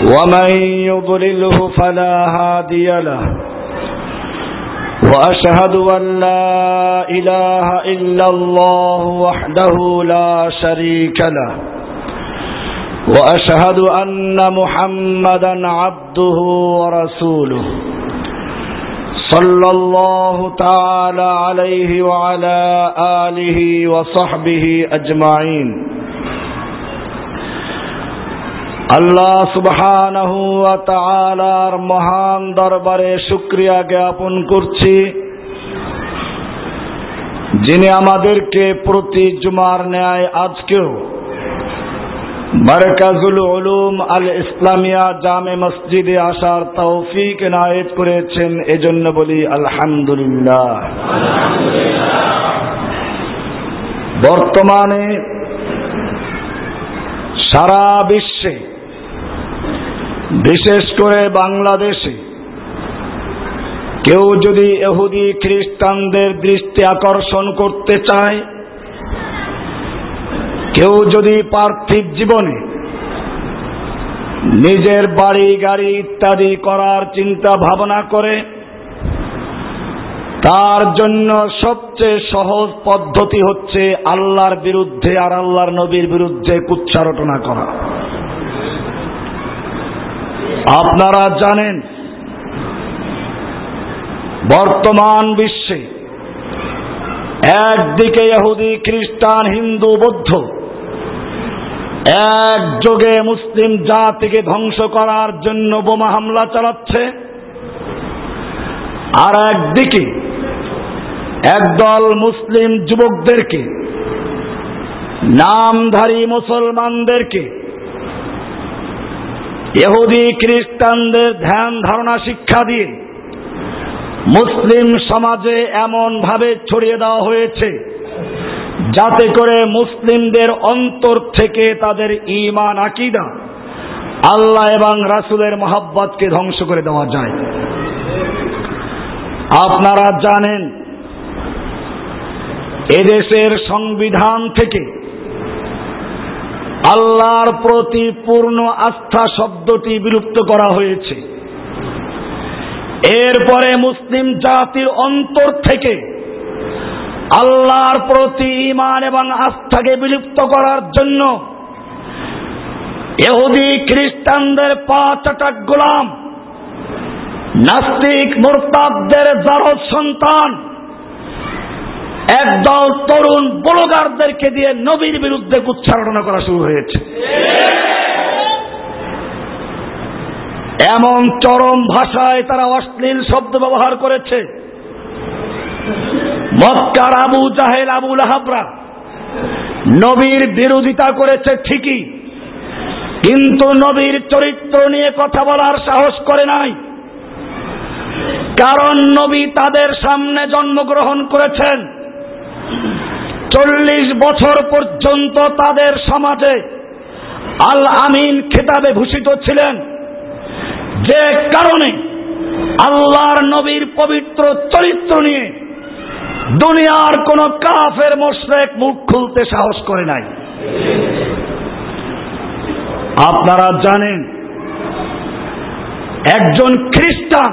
ومن يضلله فلا هادي له وأشهد أن لا إله إلا الله وحده لا شريك له وأشهد أن محمدا عبده ورسوله صلى الله تعالى عليه وعلى آله وصحبه أجمعين আল্লাহ সুবহানাহু ওয়া তাআলার মহান দরবারে শুকরিয়া জ্ঞাপন করছি। যিনি আমাদেরকে প্রতি জুমার ন্যায় আজকেও মারকাজুল উলুম আল ইসলামিয়া জামে মসজিদে আসার তৌফিক এনায়েত করেছেন, এজন্য বলি আলহামদুলিল্লাহ। বর্তমানে সারা বিশ্বে বিশেষ করে বাংলাদেশে, কেউ যদি এহুদি খ্রিস্টানদের দৃষ্টি আকর্ষণ করতে চায়, কেউ যদি পার্থিব জীবনে নিজের বাড়ি, গাড়ি ইত্যাদি করার চিন্তা ভাবনা করে, তার জন্য সবচেয়ে সহজ পদ্ধতি হচ্ছে আল্লাহর বিরুদ্ধে আর আল্লাহর নবীর বিরুদ্ধে কুচ্ছারটনা করা। আপনারা জানেন, বর্তমান বিশ্বে একদিকে ইহুদি, খ্রিস্টান, হিন্দু, বৌদ্ধ একযোগে মুসলিম জাতিকে ধ্বংস করার জন্য বোমা হামলা চালাচ্ছে, আর একদিকে একদল মুসলিম যুবকদেরকে, নামধারী মুসলমানদেরকে ইহুদি খ্রিস্টানদের ধ্যান, ধারণা শিক্ষা দিয়ে মুসলিম সমাজে এমন ভাবে ছড়িয়ে দেওয়া হয়েছে যাতে করে মুসলিমদের অন্তর থেকে তাদের ইমান আকিদা আল্লাহ এবং রাসুলের মহাব্বতকে ধ্বংস করে দেওয়া যায়। আপনারা জানেন, এদেশের সংবিধান থেকে আল্লাহর প্রতি পূর্ণ আস্থা শব্দটি বিলুপ্ত করা হয়েছে। এরপরে মুসলিম জাতির অন্তর থেকে আল্লাহর প্রতি ইমান এবং আস্থাকে বিলুপ্ত করার জন্য এহুদি খ্রিস্টানদের পাঁচ আটাক গোলাম, নাস্তিক মোরতাবদের জারদ সন্তান একদল তরুণ বলগারদেরকে দিয়ে নবীর বিরুদ্ধে উচ্চারণা করা শুরু হয়েছে। এমন চরম ভাষায় তারা অশ্লীল শব্দ ব্যবহার করেছে। মক্কার আবু জাহেল আবুল হাবরা নবীর বিরোধিতা করেছে ঠিকই, কিন্তু নবীর চরিত্র নিয়ে কথা বলার সাহস করে নাই। কারণ নবী তাদের সামনে জন্মগ্রহণ করেছেন। চল্লিশ বছর পর্যন্ত তাদের সমাজে আল আমিন খেতাবে ভূষিত ছিলেন। যে কারণে আল্লাহর নবীর পবিত্র চরিত্র নিয়ে দুনিয়ার কোন কাফের মোশরেক মুখ খুলতে সাহস করে নাই। আপনারা জানেন, একজন খ্রিস্টান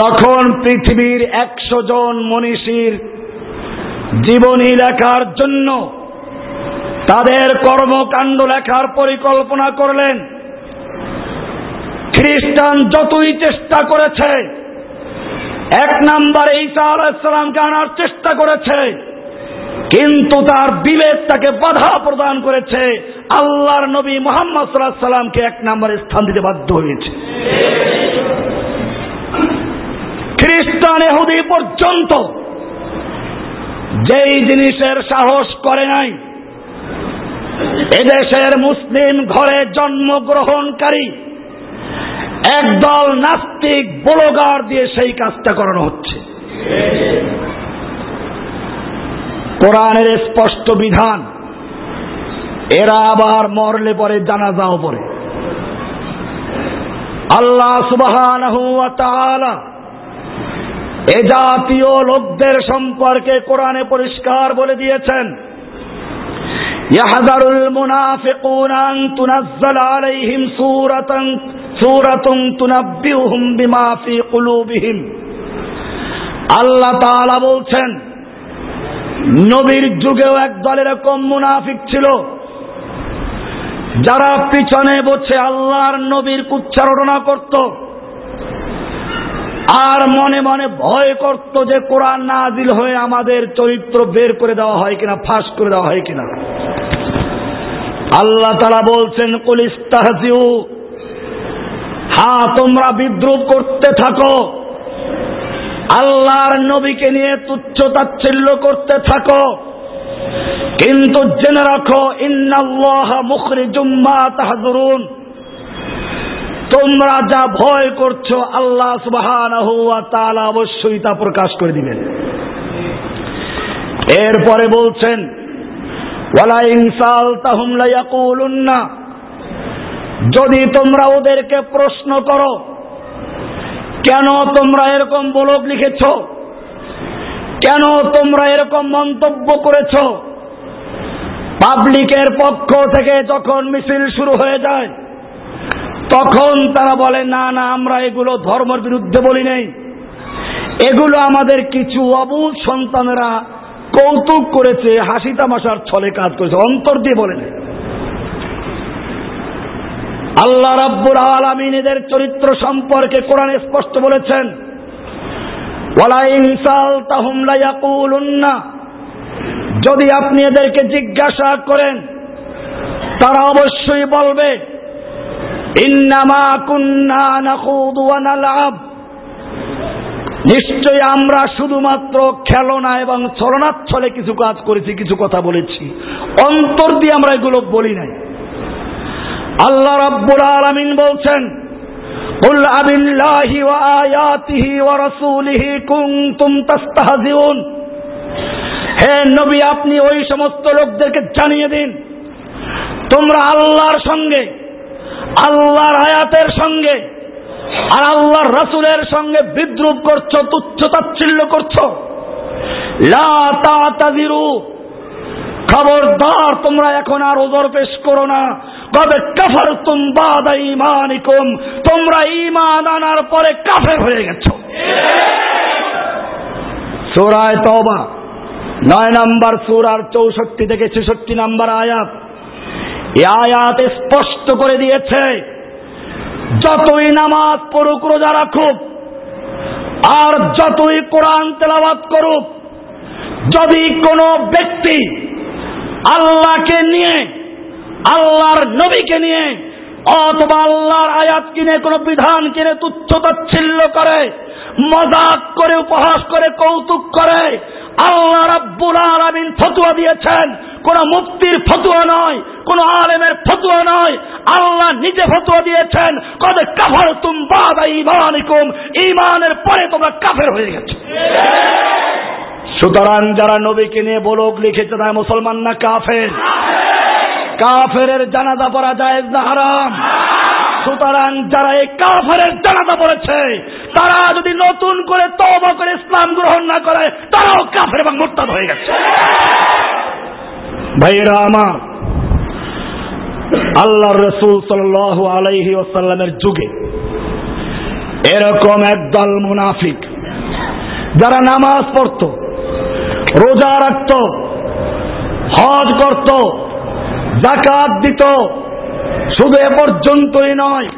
যখন পৃথিবীর একশো জন মনীষীর জীবনী লেখার জন্য তাদের কর্মকাণ্ড লেখার পরিকল্পনা করলেন। খ্রিস্টান যতই চেষ্টা করেছে, এক নাম্বার ঈসা আলাইসালামকে আনার চেষ্টা করেছে, কিন্তু তার বিবেক তাকে বাধা প্রদান করেছে। আল্লাহর নবী মোহাম্মদ সাল্লাহ সাল্লামকে এক নাম্বার স্থান দিতে বাধ্য হয়েছে। খ্রিস্টান এহুদি পর্যন্ত যেই জিনিসের সাহস করে নাই, এদেশের মুসলিম ঘরে জন্মগ্রহণকারী একদল নাস্তিক বলগার দিয়ে সেই কাজটা করানো হচ্ছে। কোরআনের স্পষ্ট বিধান, এরা আবার মরলে পরে জানাজাও পরে। আল্লাহ সুবাহ এ জাতীয় লোকদের সম্পর্কে কোরআনে পরিষ্কার বলে দিয়েছেন। يحذر المنافقون أن تنزل আলাইহিম سورة سورة تنبئهم بما في قلوبهم আল্লাহ তাআলা বলছেন, নবীর যুগেও একদল এরকম মুনাফিক ছিল, যারা পিছনে বসে আল্লাহর নবীর কুচ্ছা রটনা করতো। আর মনে মনে ভয় করত যে কোরআন নাজিল হয়ে আমাদের চরিত্র বের করে দেওয়া হয় কিনা, ফাঁস করে দেওয়া হয় কিনা। আল্লাহ তারা বলছেন কলিস্তাহজিউ হ্যাঁ তোমরা বিদ্রুপ করতে থাকো। আল্লাহর নবীকে নিয়ে তুচ্ছ তাচ্ছিল্য করতে থাকো। কিন্তু জেনে রাখো, ইন্নাল্লাহ মুখরি জুম্মা তাহজুরুন। তোমরা যা ভয় করছ, আল্লাহ সুবাহান তালা অবশ্যই তা প্রকাশ করে দিবেন। এরপরে বলছেন ওয়ালা ইনসাল তাহুমলা ইয়াকুলুন্না যদি তোমরা ওদেরকে প্রশ্ন করো, কেন তোমরা এরকম বলক লিখেছ? কেন তোমরা এরকম মন্তব্য করেছ? পাবলিকের পক্ষ থেকে যখন মিছিল শুরু হয়ে যায় তখন তারা বলে, না না, আমরা এগুলো ধর্মের বিরুদ্ধে বলি নেই। এগুলো আমাদের কিছু অবুধ সন্তানেরা কৌতুক করেছে, হাসি তামাশার ছলে কাজ করেছে, অন্তর দিয়ে বলে নেই। আল্লাহ রাব্বুর আলামিন এদের চরিত্র সম্পর্কে কোরআন স্পষ্ট বলেছেন যদি আপনি এদেরকে জিজ্ঞাসা করেন, তারা অবশ্যই বলবে ইন্নামা কুন্না নালাব নিশ্চয় আমরা শুধুমাত্র খেলনা এবং ছলনাচ্ছলে কিছু কাজ করেছি, কিছু কথা বলেছি। অন্তর দিয়ে আমরা এগুলো বলি নাই। আল্লাহ রাব্বুল আলামিন বলছেন قل أبالله وآياته ورسوله كنتم تستهزئون হে নবী, আপনি ওই সমস্ত লোকদেরকে জানিয়ে দিন, তোমরা আল্লাহর সঙ্গে আল্লাহর আয়াতের সঙ্গে আর আল্লাহর রাসুলের সঙ্গে বিদ্রুপ করছ তুচ্ছ তাচ্ছিল্য করছ খবরদার, তোমরা এখন আর ওজর পেশ করো না। তবে কাফার তুম বাদা ইমানিকুম তোমরা ইমান আনার পরে কাফের হয়ে গেছ। সুরায় তবা নয় নাম্বার সুরার চৌষট্টি থেকে ছেষট্টি নাম্বার আয়াত। এ আয়াত স্পষ্ট করে দিয়েছে, যতই নামাজ পড়ুক, রোজা রাখুক, আর যতই কোরআন তেলাবাদ করুক, যদি কোনো ব্যক্তি আল্লাহকে নিয়ে, আল্লাহর নবীকে নিয়ে, অথবা আল্লাহর আয়াত কিনে, কোনো বিধান কিনে, তুচ্ছ তাচ্ছিল্য করে, মজাক করে, উপহাস করে, কৌতুক করে আল্লাহ রাব্বুল আলামিন ফতুয়া দিয়েছেন, কোন মুক্তির ফতুয়া নয়, কোন আলেমের ফতুয়া নয়। আল্লাহ নিজে ফতুয়া দিয়েছেন কবে কাফার তুম বাদা ইমানিকুম ইমানের পরে তোমরা কাফের হয়ে গেছে। সুতরাং যারা নবীকে নিয়ে বলক, লিখেছে তারা মুসলমান না কাফের? কাফের জানাজা পড়া যায় না হারাম। সুতরাং যারা এই কাফের জানাজা পড়েছে, তারা যদি নতুন করে তবা করে ইসলাম গ্রহণ না করে, তারাও কাফের এবং মোরতাদ হয়ে গেছে। ভাইরা আমার আল্লাহ রসুল সাল আলাইহি ওসাল্লামের যুগে এরকম একদল মুনাফিক, যারা নামাজ পড়ত, রোজা রাখত, হজ করত জাকাত দিত। শুধু এ পর্যন্তই নয়,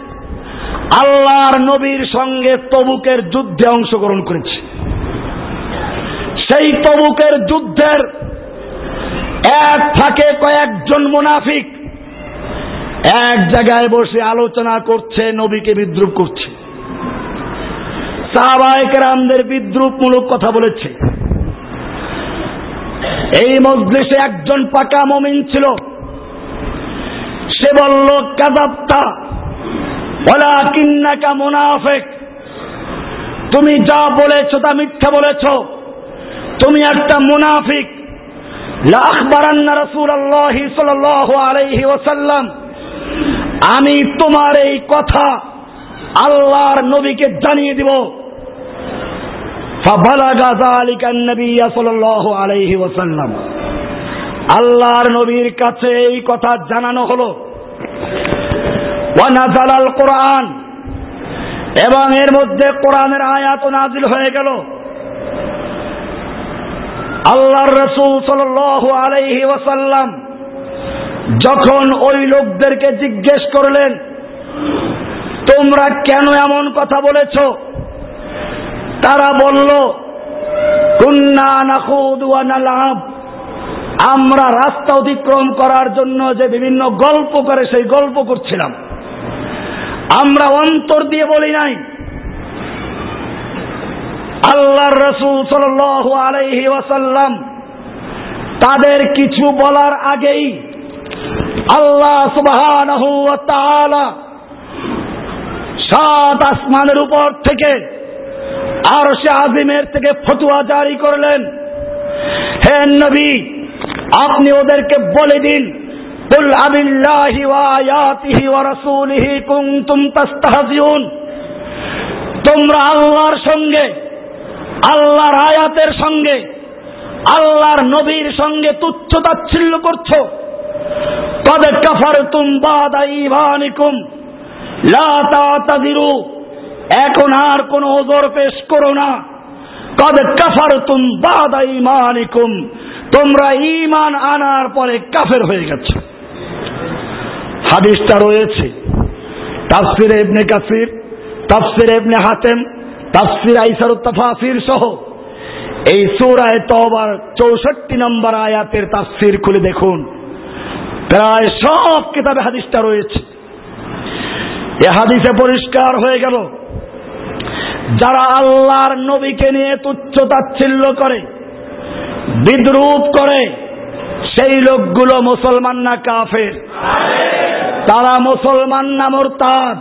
আল্লাহর নবীর সঙ্গে তবুকের যুদ্ধে অংশগ্রহণ করেছে। সেই তবুকের যুদ্ধের এক থাকে কয়েকজন মুনাফিক এক জায়গায় বসে আলোচনা করছে, নবীকে বিদ্রুপ করছে। সাহবায়করামদের বিদ্রুপমূলক কথা বলেছে। এই মজলিসে একজন পাকা মমিন ছিল। সে বলল কাদাপ্তা বলা কিন্নাকা মোনাফেক। তুমি যা বলেছ তা মিথ্যা বলেছ। তুমি একটা মুনাফিক। লাখবারান্না রসুল আল্লাহ সাল্লাহ আলাইহি ওসাল্লাম আমি তোমার এই কথা আল্লাহর নবীকে জানিয়ে দিব। আল্লাহর নবীর কাছে এই কথা জানানো হলো। কোরআন এবং এর মধ্যে কোরআনের আয়াত নাজিল হয়ে গেল। আল্লাহর রসুল সাল আলাইহি ওয়াসাল্লাম যখন ওই লোকদেরকে জিজ্ঞেস করলেন, তোমরা কেন এমন কথা বলেছ? তারা বলল, কুন্না নাখুদ ওয়া নালাব। আমরা রাস্তা অতিক্রম করার জন্য যে বিভিন্ন গল্প করে, সেই গল্প করছিলাম। আমরা অন্তর দিয়ে বলি নাই। আল্লাহর রসুল সাল আলাইহি ওয়াসাল্লাম তাদের কিছু বলার আগেই আল্লাহ তাআলা সাত আসমানের উপর থেকে আর সে আজিমের থেকে ফতুয়া জারি করলেন। হে নবী আপনি ওদেরকে বলে দিন قل أبالله وآياته ورسوله كنتم تستهزئون তোমরা আল্লাহর সঙ্গে আল্লাহর আয়াতের সঙ্গে আল্লাহর নবীর সঙ্গে তুচ্ছ তাচ্ছিল্য করছো কদ কাফারতুম বাদা ঈমানিকুম লা তাতাদিরু এখন আর কোন ওজর পেশ করো না কদ কাফারতুম বাদা ঈমানিকুম তোমরা ঈমান আনার পরে কাফের হয়ে গেছো। হাদিসটা রয়েছে। তাফসির ইবনে কাসির, তাফসির ইবনে হাতেম, তাফসির আইসার তাফাসির সহ এই সূরায়ে তওবার 64 নম্বর আয়াতের তাফসির খুলে দেখুন। প্রায় সব কিতাবে হাদিসটা রয়েছে। এ হাদিসে পরিষ্কার হয়ে গেল, যারা আল্লাহর নবীকে নিয়ে তুচ্ছ তাচ্ছিল্য করে বিদ্রুপ করে সেই লোকগুলো মুসলমান না কাফের। তারা মুসলমান না মোরতাদ।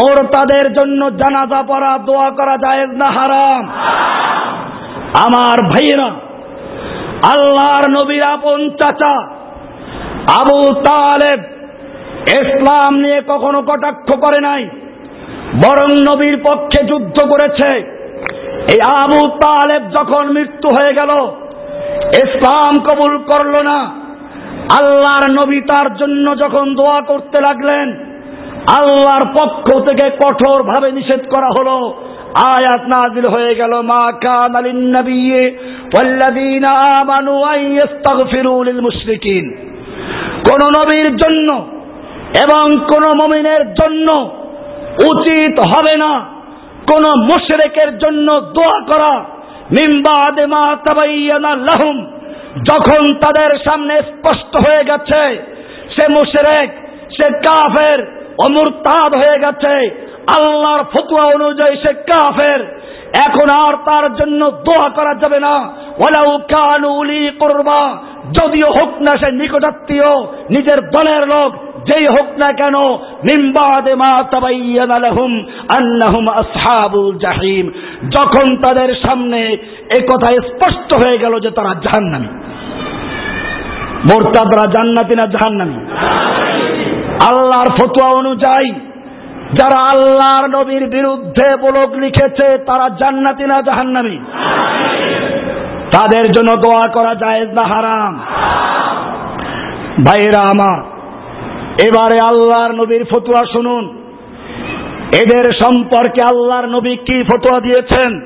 মোরতাদের জন্য জানাজা পড়া, দোয়া করা যায় না হারাম। আমার ভাইয়েরা, আল্লাহর নবীর আপন চাচা আবু তালেব ইসলাম নিয়ে কখনো কটাক্ষ করে নাই, বরং নবীর পক্ষে যুদ্ধ করেছে। এই আবু তালেব যখন মৃত্যু হয়ে গেল, ইসলাম কবুল করল না। আল্লাহর নবী তার জন্য যখন দোয়া করতে লাগলেন, আল্লাহর পক্ষ থেকে কঠোর ভাবে নিষেধ করা হলো। আয়াত নাজিল হয়ে গেল, মা কান আলিন নবিয়্যে ওয়াল্লাযীনা আমানু আন ইস্তাগফিরু লিল মুশরিকিন। কোন নবীর জন্য এবং কোন মুমিনের জন্য উচিত হবে না। কোন মুশরিকের জন্য দোয়া করা। লাহুম। যখন তাদের সামনে স্পষ্ট হয়ে গেছে, সে মুশরেক, সে কাফের অমুরতাদ হয়ে গেছে। আল্লাহর ফতুয়া অনুযায়ী সে কাফের। এখন আর তার জন্য দোয়া করা যাবে না। ওলাউ কানু উলি করবা। যদিও হোক না সে নিকটাত্মীয়, নিজের দলের লোক যেই হোক না কেন জাহিম। যখন তাদের সামনে এই কথা স্পষ্ট হয়ে গেল যে তারা জাহান্নামী। মোরতাদরা জান্নাতি না জাহান্নামী? আল্লাহর ফতোয়া অনুযায়ী, যারা আল্লাহর নবীর বিরুদ্ধে বলক লিখেছে, তারা জান্নাতি না জাহান্নামী? তাদের জন্য দোয়া করা যায় না হারাম? ভাইরা আমার এবারে আল্লাহর নবীর ফতুয়া শুনুন। এদের সম্পর্কে আল্লাহর নবী কি ফতুয়া দিয়েছেন?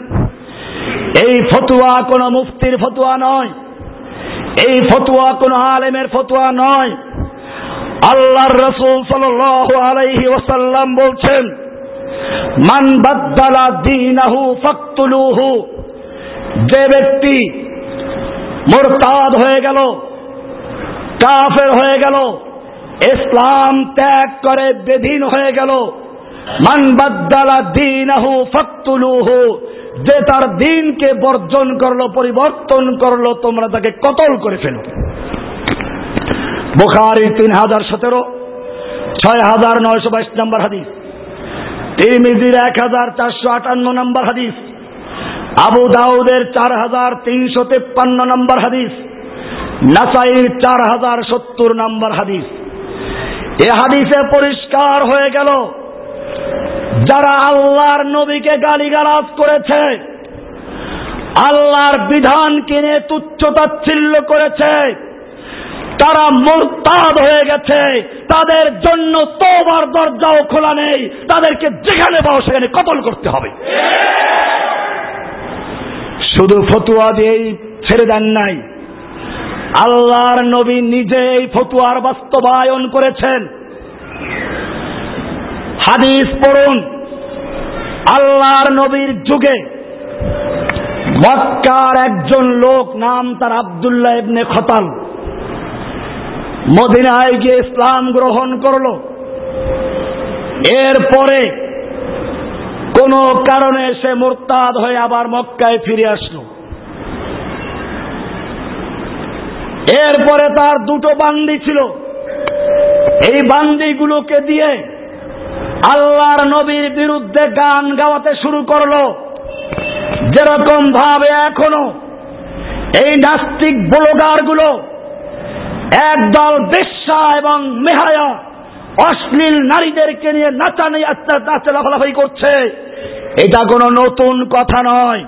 এই ফতুয়া কোন মুফতির ফতুয়া নয়। এই ফতুয়া কোন আলেমের ফতুয়া নয়। আল্লাহর রসুল সাল আলাইহি ওসাল্লাম বলছেন, মান বাদ্দালা দিনাহু ফাকতুলুহু। যে ব্যক্তি মোরতাদ হয়ে গেল, কাফের হয়ে গেল ইসলাম ত্যাগ করে বেদিন হয়ে গেল। মান বাদ্দালা দিনাহু ফাকতুলুহু, যে তার দিনকে বর্জন করল, পরিবর্তন করল, তোমরা তাকে কতল করে ফেলো। বোখারি তিন হাজার সতেরো ছয় হাজার নয়শো বাইশ নম্বর হাদিস। তিরমিজির এক হাজার চারশো আটান্ন নম্বর হাদিস। আবু দাউদের চার হাজার তিনশো তেপ্পান্ন নম্বর হাদিস। নাসাইর চার হাজার সত্তর নম্বর হাদিস। এ হাদিসে পরিষ্কার হয়ে গেল। যারা আল্লাহর নবীকে গালিগালাজ করেছে আল্লাহর বিধান কিনে তুচ্ছতাচ্ছিল্য করেছে তারা মোরতাদ হয়ে গেছে তাদের জন্য তোবার দরজাও খোলা নেই তাদেরকে যেখানে পাও সেখানে কতল করতে হবে। শুধু ফতুয়া দিয়েই ছেড়ে দেন নাই আল্লাহর নবী নিজে এই ফতুয়ার বাস্তবায়ন করেছেন। হাদিস পড়ুন, আল্লাহর নবীর যুগে মক্কার একজন লোক নাম তার আবদুল্লাহ ইবনে খতাল মদিনায় গিয়ে ইসলাম গ্রহণ করল। এরপরে কোন কারণে সে মোরতাদ হয়ে আবার মক্কায় ফিরে আসলো। এরপরে তার দুটো বান্দি ছিল। এই বান্দিগুলোকে দিয়ে আল্লাহর নবীর বিরুদ্ধে গান গাওয়াতে শুরু করল। যেরকম ভাবে এখনও এই নাস্তিক ব্লগারগুলো একদল বেশ্যা এবং মেহায়া অশ্লীল নারীদেরকে নিয়ে নাচানি নাচা লাফালাফাই করছে। এটা কোনো নতুন কথা নয়।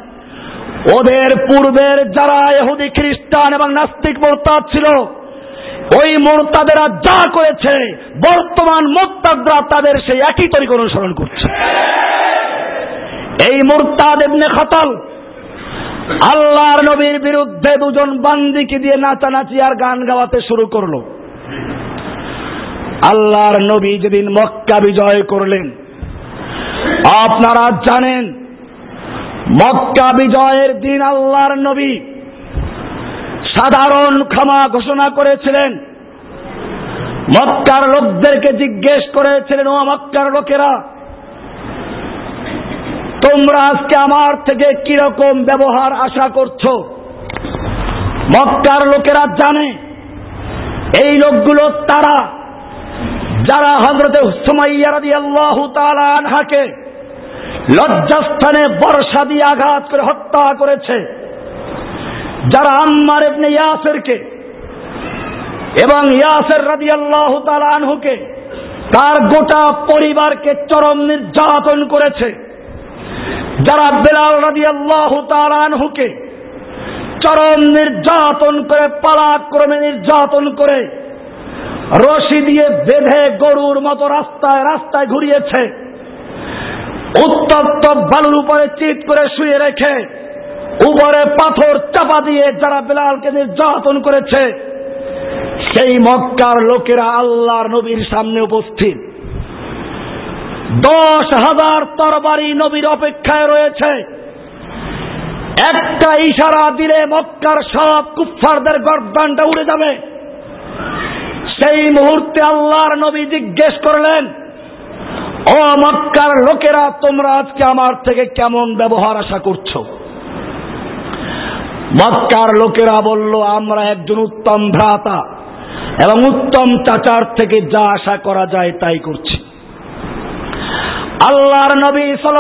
ওদের পূর্বের যারা এহুদি খ্রিস্টান এবং নাস্তিক মোরতাদ ছিল, ওই মোরতাদেরা যা করেছে, বর্তমান মোরতাদরা তাদের সেই একই তরিক অনুসরণ করছে। এই মোরতাদ এমনি খতল আল্লাহর নবীর বিরুদ্ধে দুজন বান্দিকে দিয়ে নাচানাচি আর গান গাওয়াতে শুরু করল। আল্লাহর নবী যেদিন মক্কা বিজয় করলেন, আপনারা জানেন মক্কা বিজয়ের দিন আল্লাহর নবী সাধারণ ক্ষমা ঘোষণা করেছিলেন। মক্কার লোকদেরকে জিজ্ঞেস করেছিলেন, ও মক্কার লোকেরা, তোমরা আজকে আমার থেকে কীরকম ব্যবহার আশা করছ? মক্কার লোকেরা জানে, এই লোকগুলো তারা, যারা হজরতে সুমাইয়ারাদি আল্লাহ আনহাকে লজ্জাস্থানে বর্ষা দিয়ে আঘাত করে হত্যা করেছে। যারা আম্মার এমনি ইয়াসেরকে এবং ইয়াসের রাদি আল্লাহ আনহুকে, তার গোটা পরিবারকে চরম নির্যাতন করেছে। যারা বেলাল রাজি আল্লাহ আনহুকে চরম নির্যাতন করে, পালাক্রমে নির্যাতন করে, রশি দিয়ে বেঁধে গরুর মতো রাস্তায় রাস্তায় ঘুরিয়েছে। উত্তপ্ত বালুর উপরে চিত করে শুয়ে রেখে, উপরে পাথর চাপা দিয়ে যারা বেলালকে নির্যাতন করেছে, সেই মক্কার লোকেরা আল্লাহর নবীর সামনে উপস্থিত। দশ হাজার তরবারি নবীর অপেক্ষায় রয়েছে। একটা ইশারা দিলে মক্কার সব কুফারদের গর্দানটা উড়ে যাবে। সেই মুহূর্তে আল্লাহর নবী জিজ্ঞেস করলেন ও লোকেরা, তোমরা আজকে আমার থেকে কেমন ব্যবহার আশা করছ? মক্কার লোকেরা বলল, আমরা একজন উত্তম ভ্রাতা এবং উত্তম চাচার থেকে যা আশা করা যায় তাই করছি। আল্লাহর নবী সাল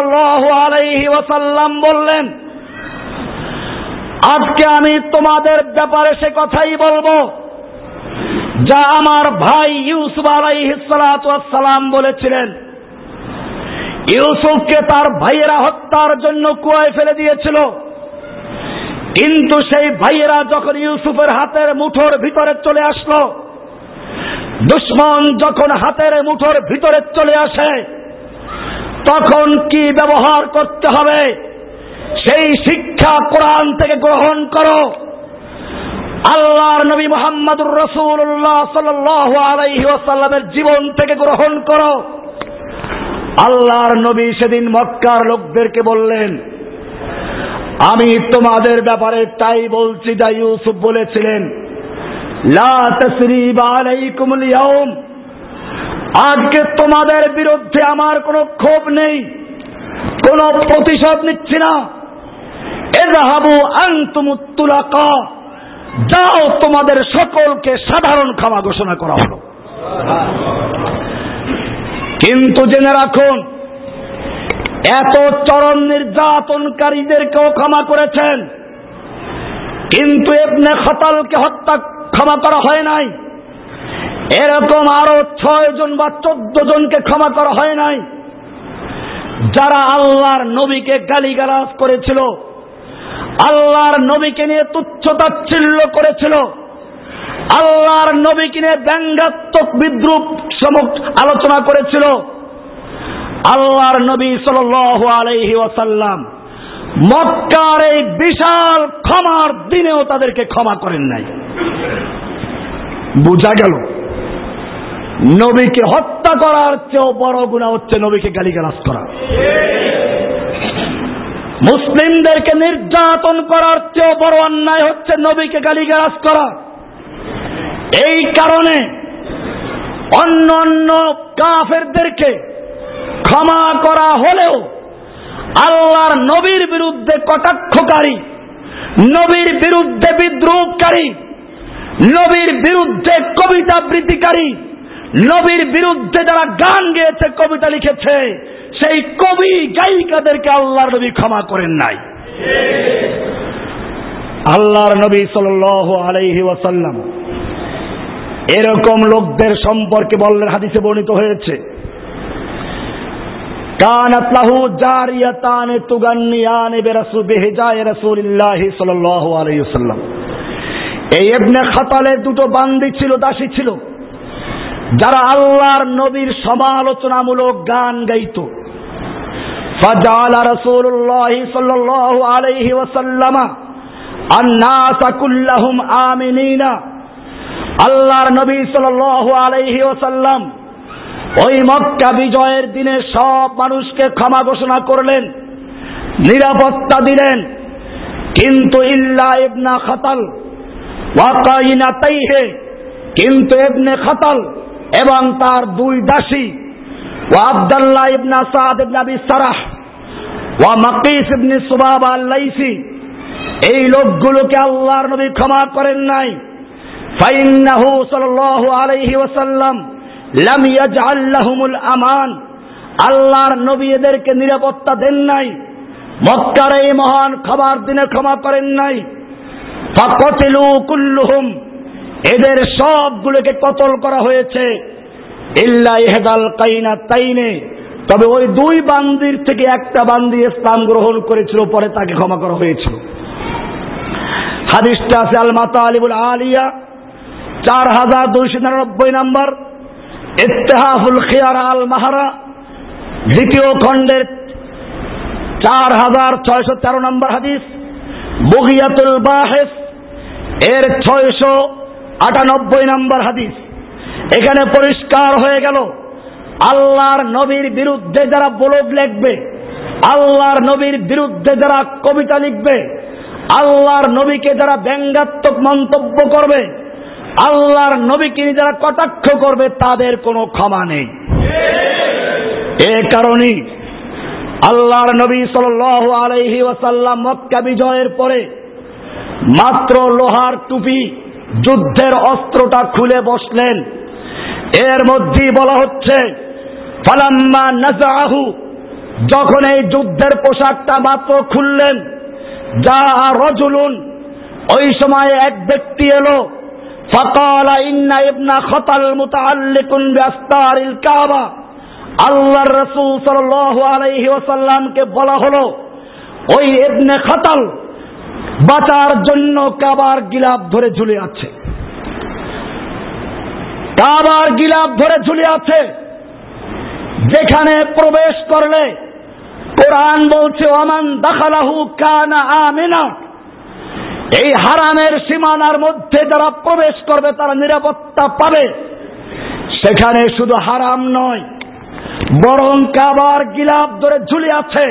আলাইহি ওয়াসাল্লাম বললেন, আজকে আমি তোমাদের ব্যাপারে সে কথাই বলব যা আমার ভাই ইউসুফ আলাইহিস সালাম বলেছিলেন। ইউসুফকে তার ভাইয়েরা হত্যার জন্য কুয়ায় ফেলে দিয়েছিল। কিন্তু সেই ভাইয়েরা যখন ইউসুফের হাতের মুঠোর ভিতরে চলে আসলো, দুশ্মন যখন হাতের মুঠোর ভিতরে চলে আসে, তখন কি ব্যবহার করতে হবে? সেই শিক্ষা কোরআন থেকে গ্রহণ করো। আল্লাহর নবী মোহাম্মদুর রসুল্লাহ সাল্লাহ জীবন থেকে গ্রহণ করো। আল্লাহর নবী সেদিন মক্কার লোকদেরকে বললেন, আমি তোমাদের ব্যাপারে তাই বলছি যা ইউসুফ বলেছিলেন আজকে তোমাদের বিরুদ্ধে আমার কোনো ক্ষোভ নেই, কোন প্রতিশোধ নিচ্ছি না। এজাহাবু আন্তুমুত্তুলাকা, যাও তোমাদের সকলকে সাধারণ ক্ষমা ঘোষণা করা হলো। কিন্তু জেনে রাখুন, এত চরম নির্যাতনকারীদেরকেও ক্ষমা করেছেন। কিন্তু এমনি খতালকে হত্যা, ক্ষমা করা হয় নাই। এরকম আরও ছয় জন বা চোদ্দ জনকে ক্ষমা করা হয় নাই। যারা আল্লাহর নবীকে গালিগালাজ করেছিল, আল্লাহর নবীকে নিয়ে তুচ্ছতাচ্ছিল্য করেছিল, আল্লাহর নবীকে নিয়ে ব্যঙ্গাত্মক বিদ্রুপ সমুখ আলোচনা করেছিল আল্লাহর নবী সাল আলহি ওয়াসাল্লাম। মক্কার এই বিশাল ক্ষমার দিনেও তাদেরকে ক্ষমা করেন নাই। বোঝা গেল? নবীকে হত্যা করার চেয়েও বড় গুণা হচ্ছে নবীকে গালিগালাজ করা। মুসলিমদেরকে নির্যাতন করার চেয়েও বড় অন্যায় হচ্ছে নবীকে গালিগালাজ করা। এই কারণে অন্য অন্য কাফেরদেরকে ক্ষমা করা হলেও আল্লাহর নবীর বিরুদ্ধে কটাক্ষকারী, নবীর বিরুদ্ধে বিদ্রুপকারী নবীর বিরুদ্ধে কবিতা বৃত্তিকারী নবীর বিরুদ্ধে যারা গান গেয়েছে, কবিতা লিখেছে, সেই কবি গায়িকাদেরকে আল্লাহর নবী ক্ষমা করেন নাই। আল্লাহর নবী সাল আলাইহি ওয়াসাল্লাম এরকম লোকদের সম্পর্কে বললেন হাদিসে বর্ণিত হয়েছে কানাত লাহু জারিয়াতান তুগান্নিয়ান বিরাসু বিহিজায় রাসূলুল্লাহ সাল্লাল্লাহু আলাইহি ওয়াসাল্লাম এই ইবনে খাতালের দুটো বান্দি ছিল দাসী ছিল যারা আল্লাহর নবীর সমালোচনামূলক গান গাইত فجعل رسول الله صلى الله عليه وسلم الناس كلهم آمنين আল্লাহর নবী সাল্লাল্লাহু আলাইহি ওয়াসাল্লাম ওই মক্কা বিজয়ের দিনে সব মানুষকে ক্ষমা ঘোষণা করলেন, নিরাপত্তা দিলেন। কিন্তু ইল্লা ইবনা খাতাল ওয়াকাইনা তাইহে কিন্তু ইবনে খাতাল এবং তার দুই দাসী ও আবদাল্লাহ ইবনা সাদ ইবনা আবি সারাহ ওয়া মাকিস ইবনে সুবাব আল-লাইসি, এই লোকগুলোকে আল্লাহর নবী ক্ষমা করেন নাই। ফাইন্নাহু সাল্লাল্লাহু আলাইহি ওয়াসাল্লাম লাম ইয়াজআল লাহুমুল আমান আল্লাহর নবী এদেরকে নিরাপত্তা দেন নাই। মক্কার এই মহান খাবার দিনে ক্ষমা করেন নাই। কুল্লুহুম, এদের সবগুলোকে কতল করা হয়েছে। ইল্লা কাইনা তাইনে, তবে ওই দুই বান্দির থেকে একটা বান্দি ইসলাম গ্রহণ করেছিল, পরে তাকে ক্ষমা করা হয়েছিল। হাদিসটা আছে মাতা আলিবুল আলিয়া চার হাজার দুইশো নিরানব্বই নম্বর ইত্তেহাফুল খিয়ার আল মাহারা, দ্বিতীয় খণ্ডের চার হাজার ছয়শো তেরো নম্বর হাদিস, বগিয়াতুল বাহেস, এর ছয়শো আটানব্বই নম্বর হাদিস। এখানে পরিষ্কার হয়ে গেল, আল্লাহর নবীর বিরুদ্ধে যারা ব্লগ লিখবে, আল্লাহর নবীর বিরুদ্ধে যারা কবিতা লিখবে, আল্লাহর নবীকে যারা ব্যঙ্গাত্মক মন্তব্য করবে আল্লাহর নবীকে যারা কটাক্ষ করবে, তাদের কোনো ক্ষমা নেই। এ কারণেই আল্লাহর নবী সাল আলাইহি ওয়াসাল্লাম মক্কা বিজয়ের পরে মাত্র লোহার টুপি, যুদ্ধের অস্ত্রটা খুলে বসলেন। এর মধ্যেই বলা হচ্ছে, ফালাম্মা নাজাহু, যখন এই যুদ্ধের পোশাকটা মাত্র খুললেন, যা রজুলুন, ওই সময় এক ব্যক্তি এলো فقال إن ابن خطل متعلق بأستار الكعبة আল্লাহর রসুল সাল্লাল্লাহু আলাইহি ওয়াসাল্লামকে বলা হলো ওই ইবনে খাতাল বাঁচার জন্য কাবার গিলাপ ধরে ঝুলে আছে কাবার গিলাপ ধরে ঝুলে আছে যেখানে প্রবেশ করলে কোরআন বলছে ওমান দাখালাহু কানা আমিনা এই হারামের সীমানার মধ্যে যারা প্রবেশ করবে, তারা নিরাপত্তা পাবে। সেখানে শুধু হারাম নয়, বরং কাবার গিলাপ ধরে ঝুলে আছে।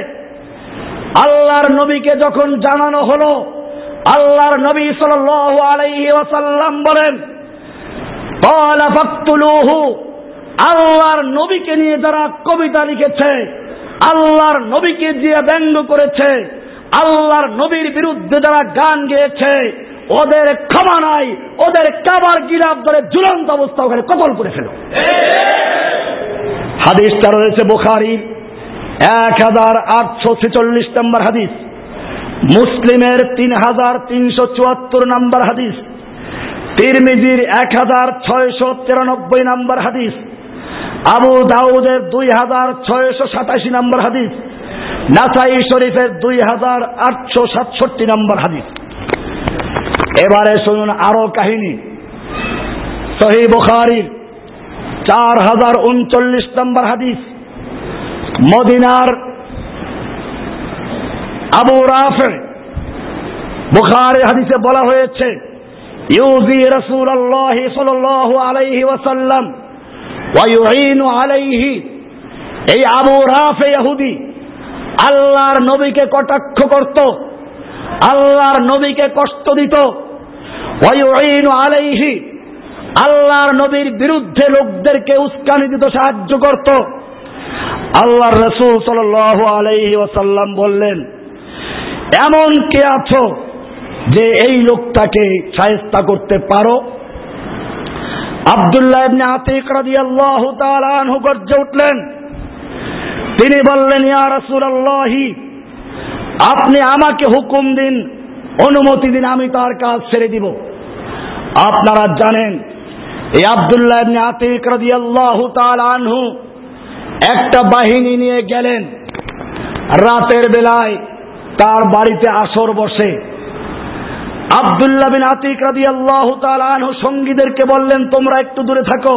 আল্লাহর নবীকে যখন জানানো হলো, আল্লাহর নবী সাল আলাইহি ওয়াসাল্লাম বলেন আল্লাহর নবীকে নিয়ে যারা কবিতা লিখেছে, আল্লাহর নবীকে দিয়ে ব্যঙ্গ করেছে আল্লাহর নবীর বিরুদ্ধে যারা গান গেয়েছে, ওদের ক্ষমা নাই, ওদের কাবার গিলাপ ধরে ঝুলন্ত অবস্থা ওখানে কবল করে ফেলো। হাদিসটা রয়েছে বুখারির এক হাজার আটশো ছেচল্লিশ নম্বর হাদিস, মুসলিমের তিন হাজার তিনশো চুয়াত্তর নম্বর হাদিস, তিরমিজির এক হাজার ছয়শো তিরানব্বই নম্বর হাদিস, আবু দাউদের দুই হাজার ছয়শো সাতাশি নম্বর হাদিস নাসাই শরীফের দুই হাজার আটশো সাতষট্টি নম্বর হাদিস। এবারে শুনুন আরও কাহিনী। সহি বুখারির চার হাজার উনচল্লিশ নম্বর হাদিস। মদিনার আবু রাফে বুখারি হাদিসে বলা হয়েছে, ইউজি রসুল আল্লাহ সাল্লাহ আলাইহি ওয়াসাল্লাম ওয়ায়ুইনু আলাইহি। এই আবু রাফে ইহুদি আল্লাহর নবীকে কটাক্ষ করত, আল্লাহর নবীকে কষ্ট দিত। আলাইহি, আল্লাহর নবীর বিরুদ্ধে লোকদেরকে উস্কানি দিত সাহায্য করত। আল্লাহর রসুল সাল আলাইহি ওসাল্লাম বললেন, এমন কে আছো যে এই লোকটাকে সায়স্তা করতে পারো? আবদুল্লাহ আতিক রাদিয়াল্লাহু তাআলা আনহু গর্জে উঠলেন তিনি বললেন, ইয়া রাসূলুল্লাহি, আপনি আমাকে হুকুম দিন, অনুমতি দিন, আমি তার কাজ ছেড়ে দিব। আপনারা জানেন, এই আবদুল্লাহ আতিক আনহু একটা বাহিনী নিয়ে গেলেন। রাতের বেলায় তার বাড়িতে আসর বসে। আবদুল্লাহ বিন আতিক রাদি আল্লাহ আনহু সঙ্গীদেরকে বললেন, তোমরা একটু দূরে থাকো,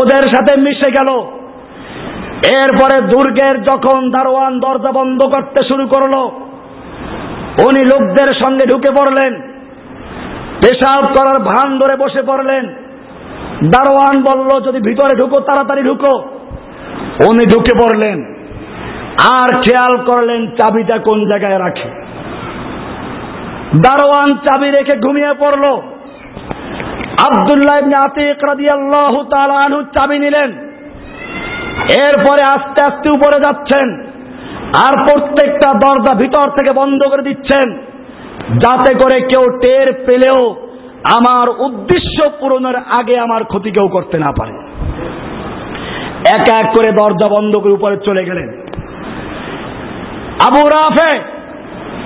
ওদের সাথে মিশে গেল। এরপরে দুর্গের যখন দারোয়ান দরজা বন্ধ করতে শুরু করল, উনি লোকদের সঙ্গে ঢুকে পড়লেন, পেশাব করার ভান ধরে বসে পড়লেন। দারোয়ান বলল, যদি ভিতরে ঢুকো, তাড়াতাড়ি ঢুকো। উনি ঢুকে পড়লেন। আর খেয়াল করলেন চাবিটা কোন জায়গায় রাখে। দারোয়ান চাবি রেখে ঘুমিয়ে পড়ল। আবদুল্লাহ আতিক রাদিয়াল্লাহু তাআলা চাবি নিলেন। এরপরে আস্তে আস্তে উপরে যাচ্ছেন। আর প্রত্যেকটা দরজা ভিতর থেকে বন্ধ করে দিচ্ছেন। যাতে করে কেউ টের পেলেও আমার উদ্দেশ্য পূরণের আগে আমার ক্ষতি কেউ করতে না পারে। এক এক করে দরজা বন্ধ করে উপরে চলে গেলেন। আবু রাফে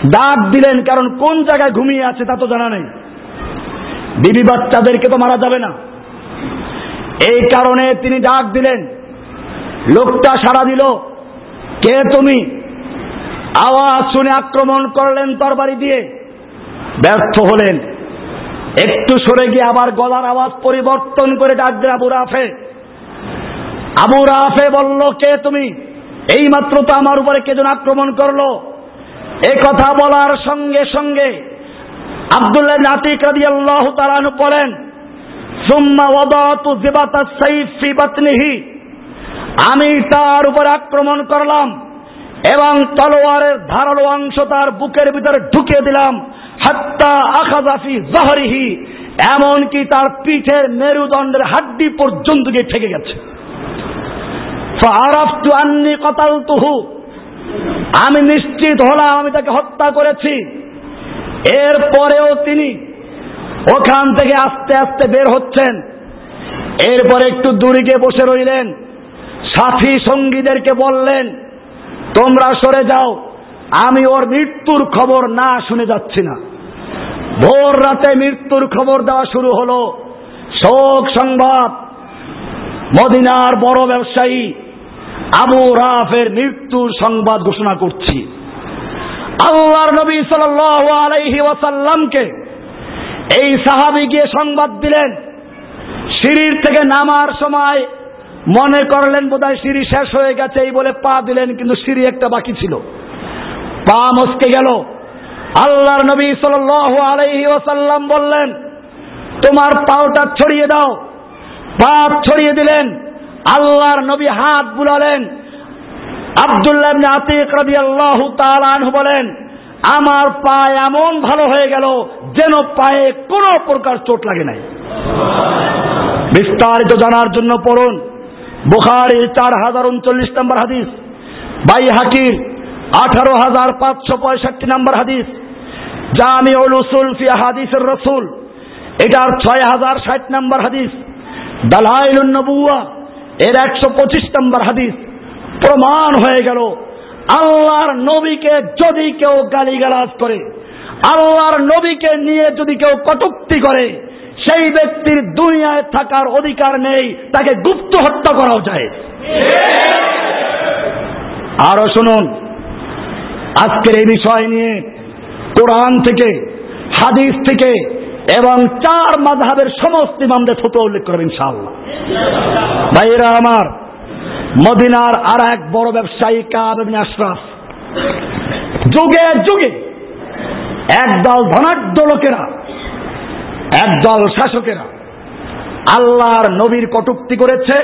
ডাক দিলেন, কারণ কোন জায়গায় ঘুমিয়ে আছে তা তো জানা নেই। বিবি বাচ্চাদেরকে তো মারা যাবে না। এই কারণে তিনি ডাক দিলেন লোকটা সারা দিল। কে তুমি? আওয়াজ শুনে আক্রমণ করলেন তরবারি দিয়ে। ব্যর্থ হলেন। একটু সরে গিয়ে আবার গলার আওয়াজ পরিবর্তন করে ডাক আবু রাফে। আবু রাফে বলল, কে তুমি? এই মাত্র তো আমার উপরে কে যেন আক্রমণ করল। এ কথা বলার সঙ্গে সঙ্গে আব্দুল্লাহ নাতিক রাদি আল্লাহ তালানু বলেন, সুম্মা ওয়াদাতু জিবাতা সাইফ বাতনিহি। আমি তার উপর আক্রমণ করলাম এবং তলোয়ারের ধারালো অংশ তার বুকের ভিতরে ঢুকিয়ে দিলাম। হাত্তা আখাজাফি জহরিহি, এমনকি তার পিঠের মেরুদণ্ডের হাড্ডি পর্যন্ত গিয়ে ঠেকে গেছে। আমি নিশ্চিত হলাম আমি তাকে হত্যা করেছি। এরপরেও তিনি ওখান থেকে আস্তে আস্তে বের হচ্ছেন। এরপরে একটু দূরে গিয়ে বসে রইলেন। সাথী সঙ্গীদেরকে বললেন, তোমরা সরে যাও, আমি ওর মৃত্যুর খবর না শুনে যাচ্ছি না। ভোর রাতে মৃত্যুর খবর দেওয়া শুরু হলো। শোক সংবাদ। মদিনার বড় ব্যবসায়ী আবু রাফের মৃত্যুর সংবাদ ঘোষণা করছি। আল্লাহর নবী সাল আলাইহি ওয়াসাল্লামকে এই সাহাবি গিয়ে সংবাদ দিলেন, সিঁড়ির থেকে নামার সময় মনে করলেন বোধহয় সিঁড়ি শেষ হয়ে গেছে, এই বলে পা দিলেন, কিন্তু সিঁড়ি একটা বাকি ছিল। পা মস্কে গেল। আল্লাহর নবী সাল আলাইহি ওয়াসাল্লাম বললেন, তোমার পাওটা ছড়িয়ে দাও। পা ছড়িয়ে দিলেন। আল্লাহর নবী হাত বুলালেন। আবদুল্লাহ আতিক রাদি আল্লাহ তালানহু বলেন, আমার পা এমন ভালো হয়ে গেল যেন পায়ে কোন প্রকার চোট লাগে নাই। বিস্তারিত জানার জন্য পড়ুন। বুখারি চার হাজার উনচল্লিশ নম্বর হাদিস বাই হাকির আঠারো হাজার পাঁচশো পঁয়ষট্টি নম্বর হাদিস জামি উসুল ফি হাদিসের রসুল, এটার ছয় হাজার ষাট নম্বর হাদিস, দালাইলুন নবুয়া এর একশো পঁচিশ নম্বর হাদিস। প্রমাণ হয়ে গেল, আল্লাহর নবীকে যদি কেউ গালিগালাজ করে, আল্লাহর নবীকে নিয়ে যদি কেউ কটুক্তি করে সেই ব্যক্তির দুনিয়ায় থাকার অধিকার নেই, তাকে গুপ্ত হত্যা করাও যায়। আরও শুনুন, আজকের এই বিষয় নিয়ে কোরআন থেকে, হাদিস থেকে এবং চার মাধাবের সমস্ত ইমামদের থতো উল্লেখ করবেন ইনশাআল্লাহ। ভাইয়েরা আমার, মদিনার আর এক বড় ব্যবসায়ী কাব আশরাফ, যুগে যুগে একদল ধনাঢ্য লোকেরা একদল শাসকেরা আল্লাহর নবীর কটুক্তি করেছে,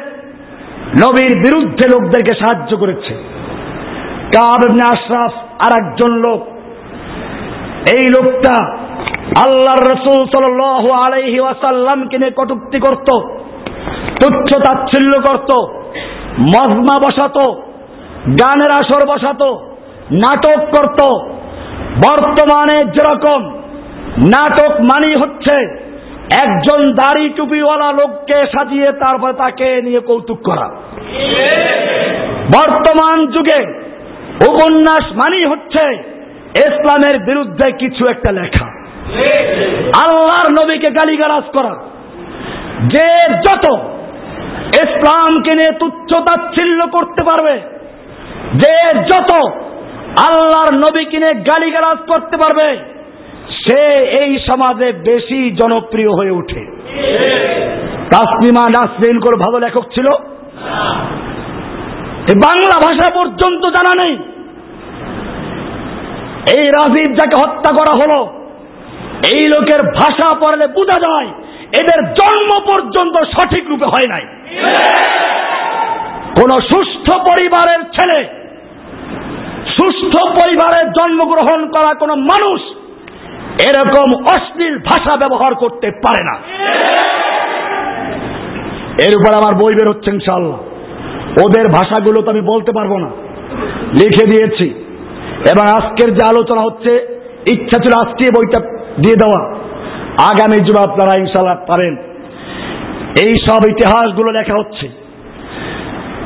নবীর বিরুদ্ধে লোকদেরকে সাহায্য করেছে। কাব আশরাফ আর একজন লোক, এই লোকটা আল্লাহর রসুল সাল আলাইহি ওয়াসাল্লামকে নিয়ে কটুক্তি করত, তুচ্ছ তাচ্ছিল্য করত, মজমা বসাত, গানের আসর বসাতো, নাটক করত। বর্তমানে যেরকম নাটক মানি হচ্ছে একজন দাড়ি টুপিওয়ালা লোককে সাজিয়ে তারপর তাকে নিয়ে কৌতুক করা। বর্তমান যুগে উপন্যাস মানি হচ্ছে ইসলামের বিরুদ্ধে কিছু একটা লেখা। আল্লাহর নবীকে গালিগালাজ করা। যে যত ইসলামকে নিয়ে তুচ্ছ তাচ্ছিল্য করতে পারবে, যে যত আল্লাহর নবী কিনে গালিগালাজ করতে পারবে সে এই সমাজে বেশি জনপ্রিয় হয়ে ওঠে। তাসলিমা নাসরিন করে ভালো লেখক ছিল? বাংলা ভাষা পর্যন্ত জানা নেই। এই রাজীব যাকে হত্যা করা হলো, এই লোকের ভাষা পড়লে বোঝা যায়, এদের জন্ম পর্যন্ত সঠিক রূপে হয় নাই। কোন সুস্থ পরিবারের ছেলে সুস্থ পরিবারে জন্মগ্রহণ করা কোন মানুষ এরকম অশ্লীল ভাষা ব্যবহার করতে পারে না। এর উপর আমার বই বের হচ্ছে ইনশাল্লাহ ওদের ভাষাগুলো তো আমি বলতে পারব না। লিখে দিয়েছি। এবং আজকের যে আলোচনা হচ্ছে, ইচ্ছা ছিল আজকে বইটা দিয়ে দেওয়া। আগামী যুব আপনারা ইনশাল্লাহ পারেন। এই সব ইতিহাসগুলো লেখা হচ্ছে।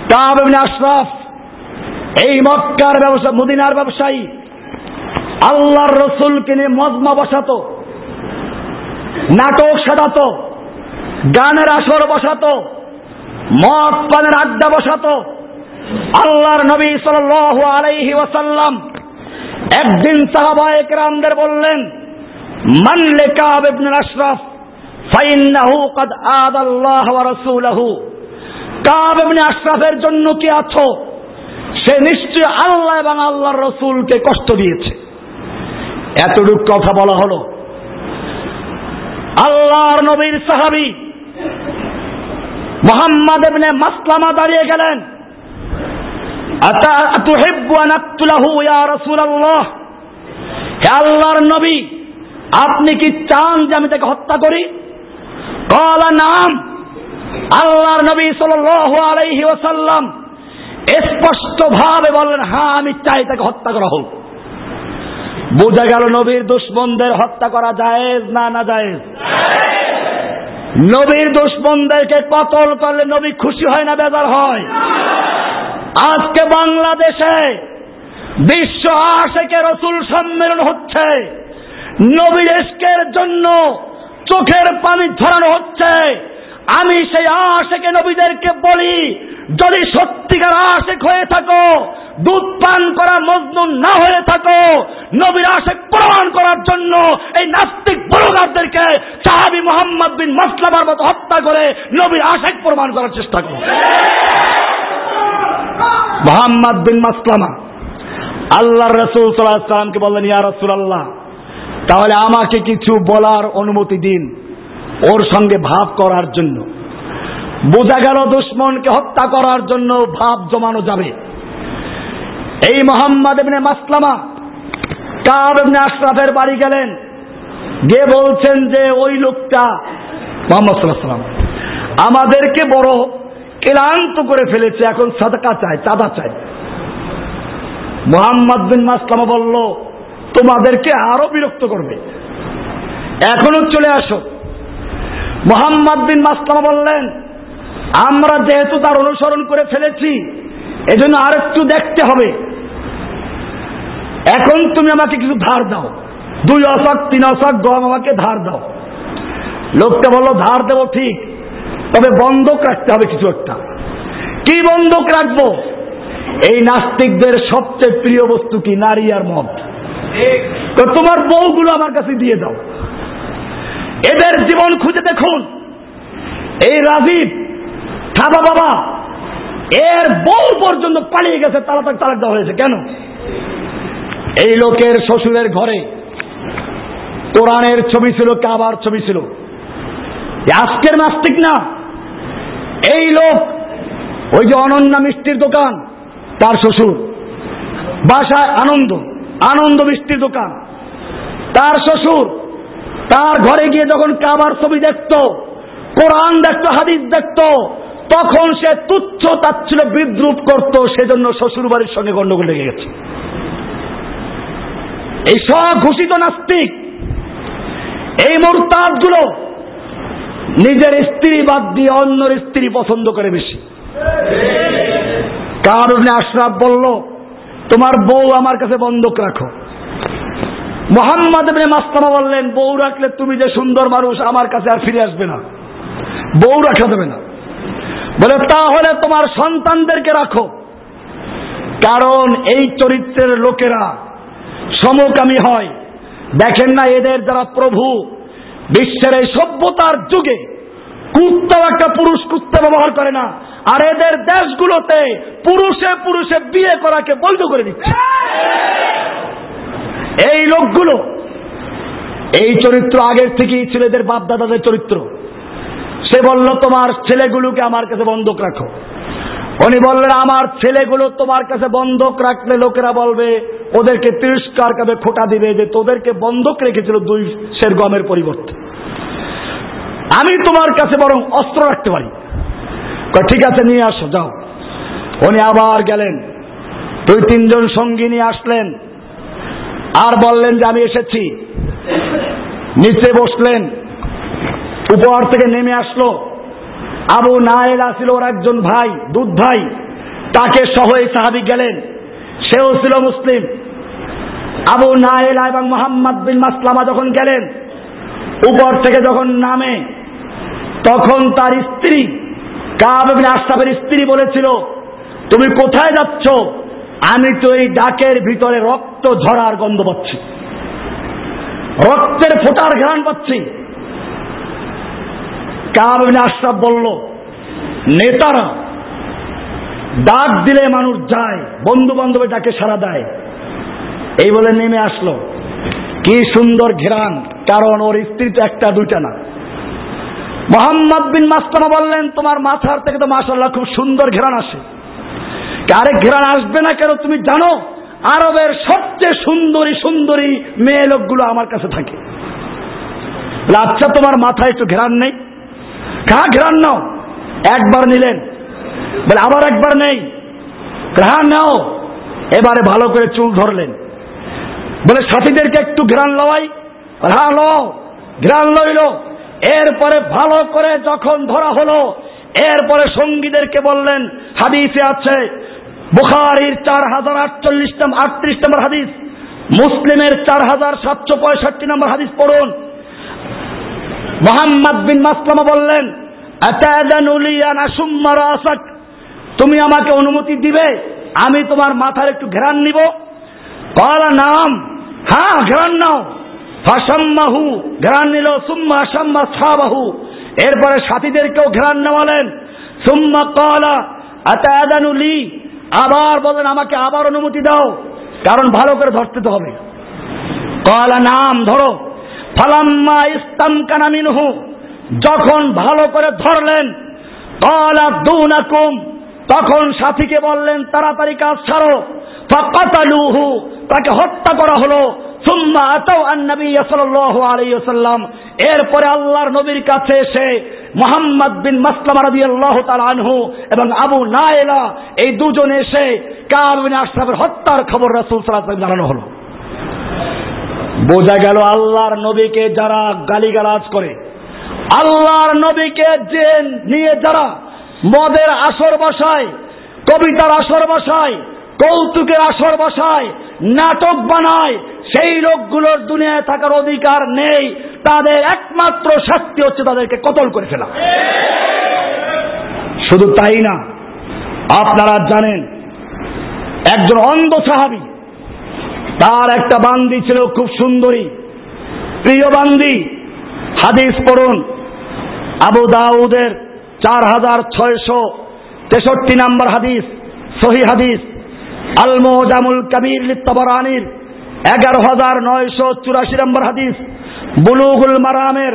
তা আশরাফ, এই মক্কার ব্যবসা, মদিনার ব্যবসায়ী আল্লাহর রসুলকে নিয়ে মজমা বসাতো, নাটক সাজাতো, গানের আসর বসাতো, মদ পানের আড্ডা বসাতো। আল্লাহর নবী সাল আলাইহি ওয়াসাল্লাম একদিন সাহাবায়ে কেরামদের বললেন মানলে কাব ইবনে আশরাফ, ফাইন্নাহু قد আদ আল্লাহ ওয়া রাসূলহু। কাব ইবনে আশরাফের জন্য কি আছো? সে নিশ্চয় আল্লাহ এবং আল্লাহর রসুলকে কষ্ট দিয়েছে। এতটুক কথা বলা হলো। আল্লাহর নবীর সাহাবি মোহাম্মদ এমনি মাসলামা দাঁড়িয়ে গেলেন। আল্লাহর নবী, আপনি কি চান যে আমি তাকে হত্যা করি? কলা নাম। আল্লাহর নবী সাল আলাইহি ওসাল্লাম স্পষ্ট ভাবে বললেন হ্যাঁ আমি চাই তাকে হত্যা করা হোক। বোঝা গেল নবীর দুশ্মনদের হত্যা করা জায়েজ না না জায়েজ? নবীর দুশ্মনদেরকে কতল করলে নবী খুশি হয় না বেজার হয়? আজকে বাংলাদেশে বিশ্ব আশেকে রসুল সম্মেলন হচ্ছে। নবীর জন্য চোখের পানি ধরানো হচ্ছে। আমি সেই আশেকে নবীদেরকে বলি, যদি সত্যিকার আশেক হয়ে থাকো, দুধ পান করা মজনুন না হয়ে থাকো, নবীর আশেক প্রমাণ করার জন্য এই নাস্তিক বড়গারদেরকে সাহাবি মোহাম্মদ বিন মাসলামার মতো হত্যা করে নবীর আশেক প্রমাণ করার চেষ্টা করো। মোহাম্মদ বিন মাসলামা আল্লাহ রসুল সাল্লাহ সাল্লামকে বললেন, ইয়া রসুল আল্লাহ তাহলে আমাকে কিছু বলার অনুমতি দিন। ওর সঙ্গে ভাব করার জন্য। বোঝা গেল দুশ্মনকে হত্যা করার জন্য ভাব জমানো যাবে। এই মোহাম্মদ এমনি মাসলামা কাব এমনি আশরাফের বাড়ি গেলেন। গিয়ে বলছেন যে, ওই লোকটা মোহাম্মদ সাল্লাম আমাদেরকে বড় ক্লান্ত করে ফেলেছে। এখন সাদাকা চায় চাঁদা চায় মোহাম্মদ বিন মাসলামা বলল, তোমাদেরকে আরও বিরক্ত করবে। এখনও চলে আসো। মোহাম্মদ বিন মাসলামা বললেন আমরা যেহেতু তার অনুসরণ করে ফেলেছি এজন্য আর একটু দেখতে হবে। এখন তুমি আমাকে কিছু ধার দাও। দুই অশক তিন অশক গম আমাকে ধার দাও। লোকটা বলল ধার দেবো ঠিক তবে বন্ধক রাখতে হবে কিছু একটা। কি বন্ধক রাখব? এই নাস্তিকদের সবচেয়ে প্রিয় বস্তু কি নারী আর মদ। তো তোমার বউগুলো আমার কাছে দিয়ে দাও। এদের জীবন খুঁজে দেখুন। এই রাজীব থাবা বাবা, এর বউ পর্যন্ত পালিয়ে গেছে তালা তাক তালাক দেওয়া হয়েছে। কেন? এই লোকের শ্বশুরের ঘরে কোরআনের ছবি ছিল, কাবার ছবি ছিল। আজকের নাস্তিক না। এই লোক, ওই যে অনন্যা মিষ্টির দোকান, তার শ্বশুর। বাসায় আনন্দ আনন্দ মিষ্টির দোকান। তার শ্বশুর তার ঘরে গিয়ে যখন কাবার ছবি দেখত, কোরআন দেখত, হাদিস দেখত, তখন সে তুচ্ছ তাচ্ছিল বিদ্রুপ করত, সেজন্য শ্বশুর বাড়ির সঙ্গে গন্ডগোল লেগে গেছে। এই সব ঘোষিত নাস্তিক, এই মোরতাদগুলো নিজের স্ত্রী বাদ দিয়ে অন্যর স্ত্রী পছন্দ করে বেশি। কারণ আশরাফ বলল, তোমার বউ আমার কাছে বন্ধক রাখো। মোহাম্মদ মাস্তামা বললেন, বউ রাখলে তুমি যে সুন্দর মানুষ, আমার কাছে আর ফিরে আসবে না। বউ রাখা দেবে না। বলে, তাহলে তোমার সন্তানদেরকে রাখো। কারণ এই চরিত্রের লোকেরা সমকামী হয়। দেখেন না এদের যারা প্রভু, বিশ্বের এই সভ্যতার যুগে কুত্তাও একটা পুরুষ কুত্তা ব্যবহার করে না। আর এদের দেশগুলোতে পুরুষে পুরুষে বিয়ে করাকে বৈধ করে দিচ্ছে। এই লোকগুলো, এই চরিত্র আগের থেকেই ছেলেদের বাপ দাদাদের চরিত্র। সে বলল, তোমার ছেলেগুলোকে আমার কাছে বন্ধক রাখো। উনি বললেন, আমার ছেলেগুলো তোমার কাছে বন্ধক রাখলে লোকেরা বলবে, ওদেরকে তিরস্কার কাবে খোটা দিবে যে তোদেরকে বন্ধক রেখেছিল দুই সের গমের পরিবর্তে। আমি তোমার কাছে বরং অস্ত্র রাখতে পারি। ঠিক আছে, নিয়ে আসো, যাও। উনি আবার গেলেন। দুই, তিনজন সঙ্গী নিয়ে আসলেন। আর বললেন যে আমি এসেছি। নিচে বসলেন। উপহার থেকে নেমে আসলো। আবু নায়েল আসিল ওর একজন ভাই, দুধ ভাই। তাকে সহ এই সাহাবি গেলেন। সেও ছিল মুসলিম। আবু নায়েলা এবং মোহাম্মদ বিন মাসলামা যখন গেলেন, উপর থেকে যখন নামে, তখন তার স্ত্রী, কাব আশরাফের স্ত্রী বলেছিল, তুমি কোথায় যাচ্ছ? আমি তো এই ডাকের ভিতরে রক্ত ঝরার গন্ধ পাচ্ছি। রক্তের ফোটার ঘ্রাণ পাচ্ছি। কাব আশরাফ বলল, নেতারা, ডাক দিলে মানুষ যায় বন্ধু বান্ধবে ডাকে সারা দেয়। এই বলে নেমে আসলো। কি সুন্দর ঘেরান কারণ ওর স্ত্রী তো একটা, দুইটা না। মোহাম্মদ বিন মাস্তানা বললেন, তোমার মাথার থেকে তো মাসাল্লাহ খুব সুন্দর ঘেরান আসে। আরেক ঘেরান আসবে না কেন তুমি জানো? আরবের সবচেয়ে সুন্দরী সুন্দরী মেয়ে লোকগুলো আমার কাছে থাকে। আচ্ছা তোমার মাথায় একটু ঘেরান নেই। কা ঘেরান নাও? একবার নিলেন। বলে, আবার একবার নেই। ঘ্রাণ নাও। এবারে ভালো করে চুল ধরলেন। বলে, সাথীদেরকে একটু ঘ্রাণ লওয়াই। হ্যাঁ লও ঘ্রাণ লইল। এরপরে ভালো করে যখন ধরা হলো, এরপরে সঙ্গীদেরকে বললেন, হাদিসে আছে বুখারির চার হাজার আটচল্লিশ নম্বর আটত্রিশ নম্বর হাদিস, মুসলিমের চার হাজার সাতশো পঁয়ষট্টি নম্বর হাদিস পড়ুন। মোহাম্মদ বিন মাসলামা বললেন তুমি আমাকে অনুমতি দিবে, আমি তোমার মাথার একটু ঘেরান নিব। কলা নাম। হ্যাঁ ঘেরান নাও। ফাসাম্মাহু, ঘেরান নিল। সুম্মা আসাম্মা সাবাহু। এরপরে সাথীদেরকেও ঘেরান নেওয়ালেন। সুম্মা কলা আতায়াদানুলি আবার বলেন আমাকে আবার অনুমতি দাও, কারণ ভালো করে ধরতে তো হবে। কলা নাম ধরো, ফালাম্মা ইস্তাম কানামিনহু যখন ভালো করে ধরলেন, কলা দুনাকুম, তখন সাথীকে বললেন, তাড়াতাড়ি কাজ ছাড়ো, ফাকাতালুহু, তাকে হত্যা করা হলো, সুম্মা আতাও আন-নবী সাল্লাল্লাহু আলাইহি ওয়াসাল্লাম। এরপরে আল্লাহর নবীর কাছে এসে মোহাম্মদ বিন মাসলামা রাদিয়াল্লাহু তাআলা আনহু এবং আবু নাইলা এই দুজন এসে কাব বিন আশরাফের হত্যার খবর রাসূল আলাইহি জানানো হলো। বোঝা গেল আল্লাহর নবীকে যারা গালিগালাজ করে, আল্লাহর নবীকে যে নিয়ে যারা মদের আসর বসায়, কবিতার আসর বসায়, কৌতুকের আসর বসায়, নাটক বানায় সেই লোকগুলোর দুনিয়ায় থাকার অধিকার নেই। তাদের একমাত্র শাস্তি হচ্ছে তাদেরকে কতল করে ফেলা। শুধু তাই না, আপনারা জানেন, একজন অন্ধ সাহাবি, তার একটা বান্দি ছিল খুব সুন্দরী। প্রিয় বান্দি, হাদিস পড়ুন, আবু দাউদের চার হাজার ছয়শো তেষট্টি নম্বর হাদিস, সহি হাদিস আল মোজামুল কবির লিত্তাবরানির এগারো হাজার নয়শো চুরাশি নম্বর হাদিস। বুলুগুল মারামের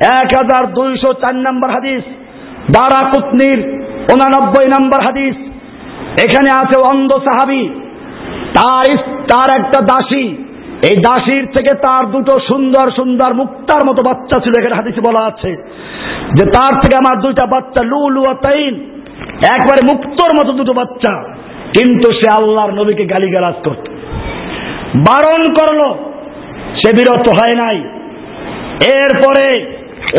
এক হাজার দুইশো চার নম্বর হাদিস। দারা কুতনির উনানব্বই নম্বর হাদিস। এখানে আছে অন্ধ সাহাবি। তার তার একটা দাসী। এই দাসীর থেকে তার দুটো সুন্দর সুন্দর মুক্তার মতো বাচ্চা ছিল। এখানে হাদিসে বলা আছে যে তার থেকে আমার দুইটা বাচ্চা লু লু তাইন। একবারে মুক্তর মতো দুটো বাচ্চা। কিন্তু সে আল্লাহর নবীকে গালিগালাজ করত। বারণ করল। সে বিরত হয় নাই। এরপরে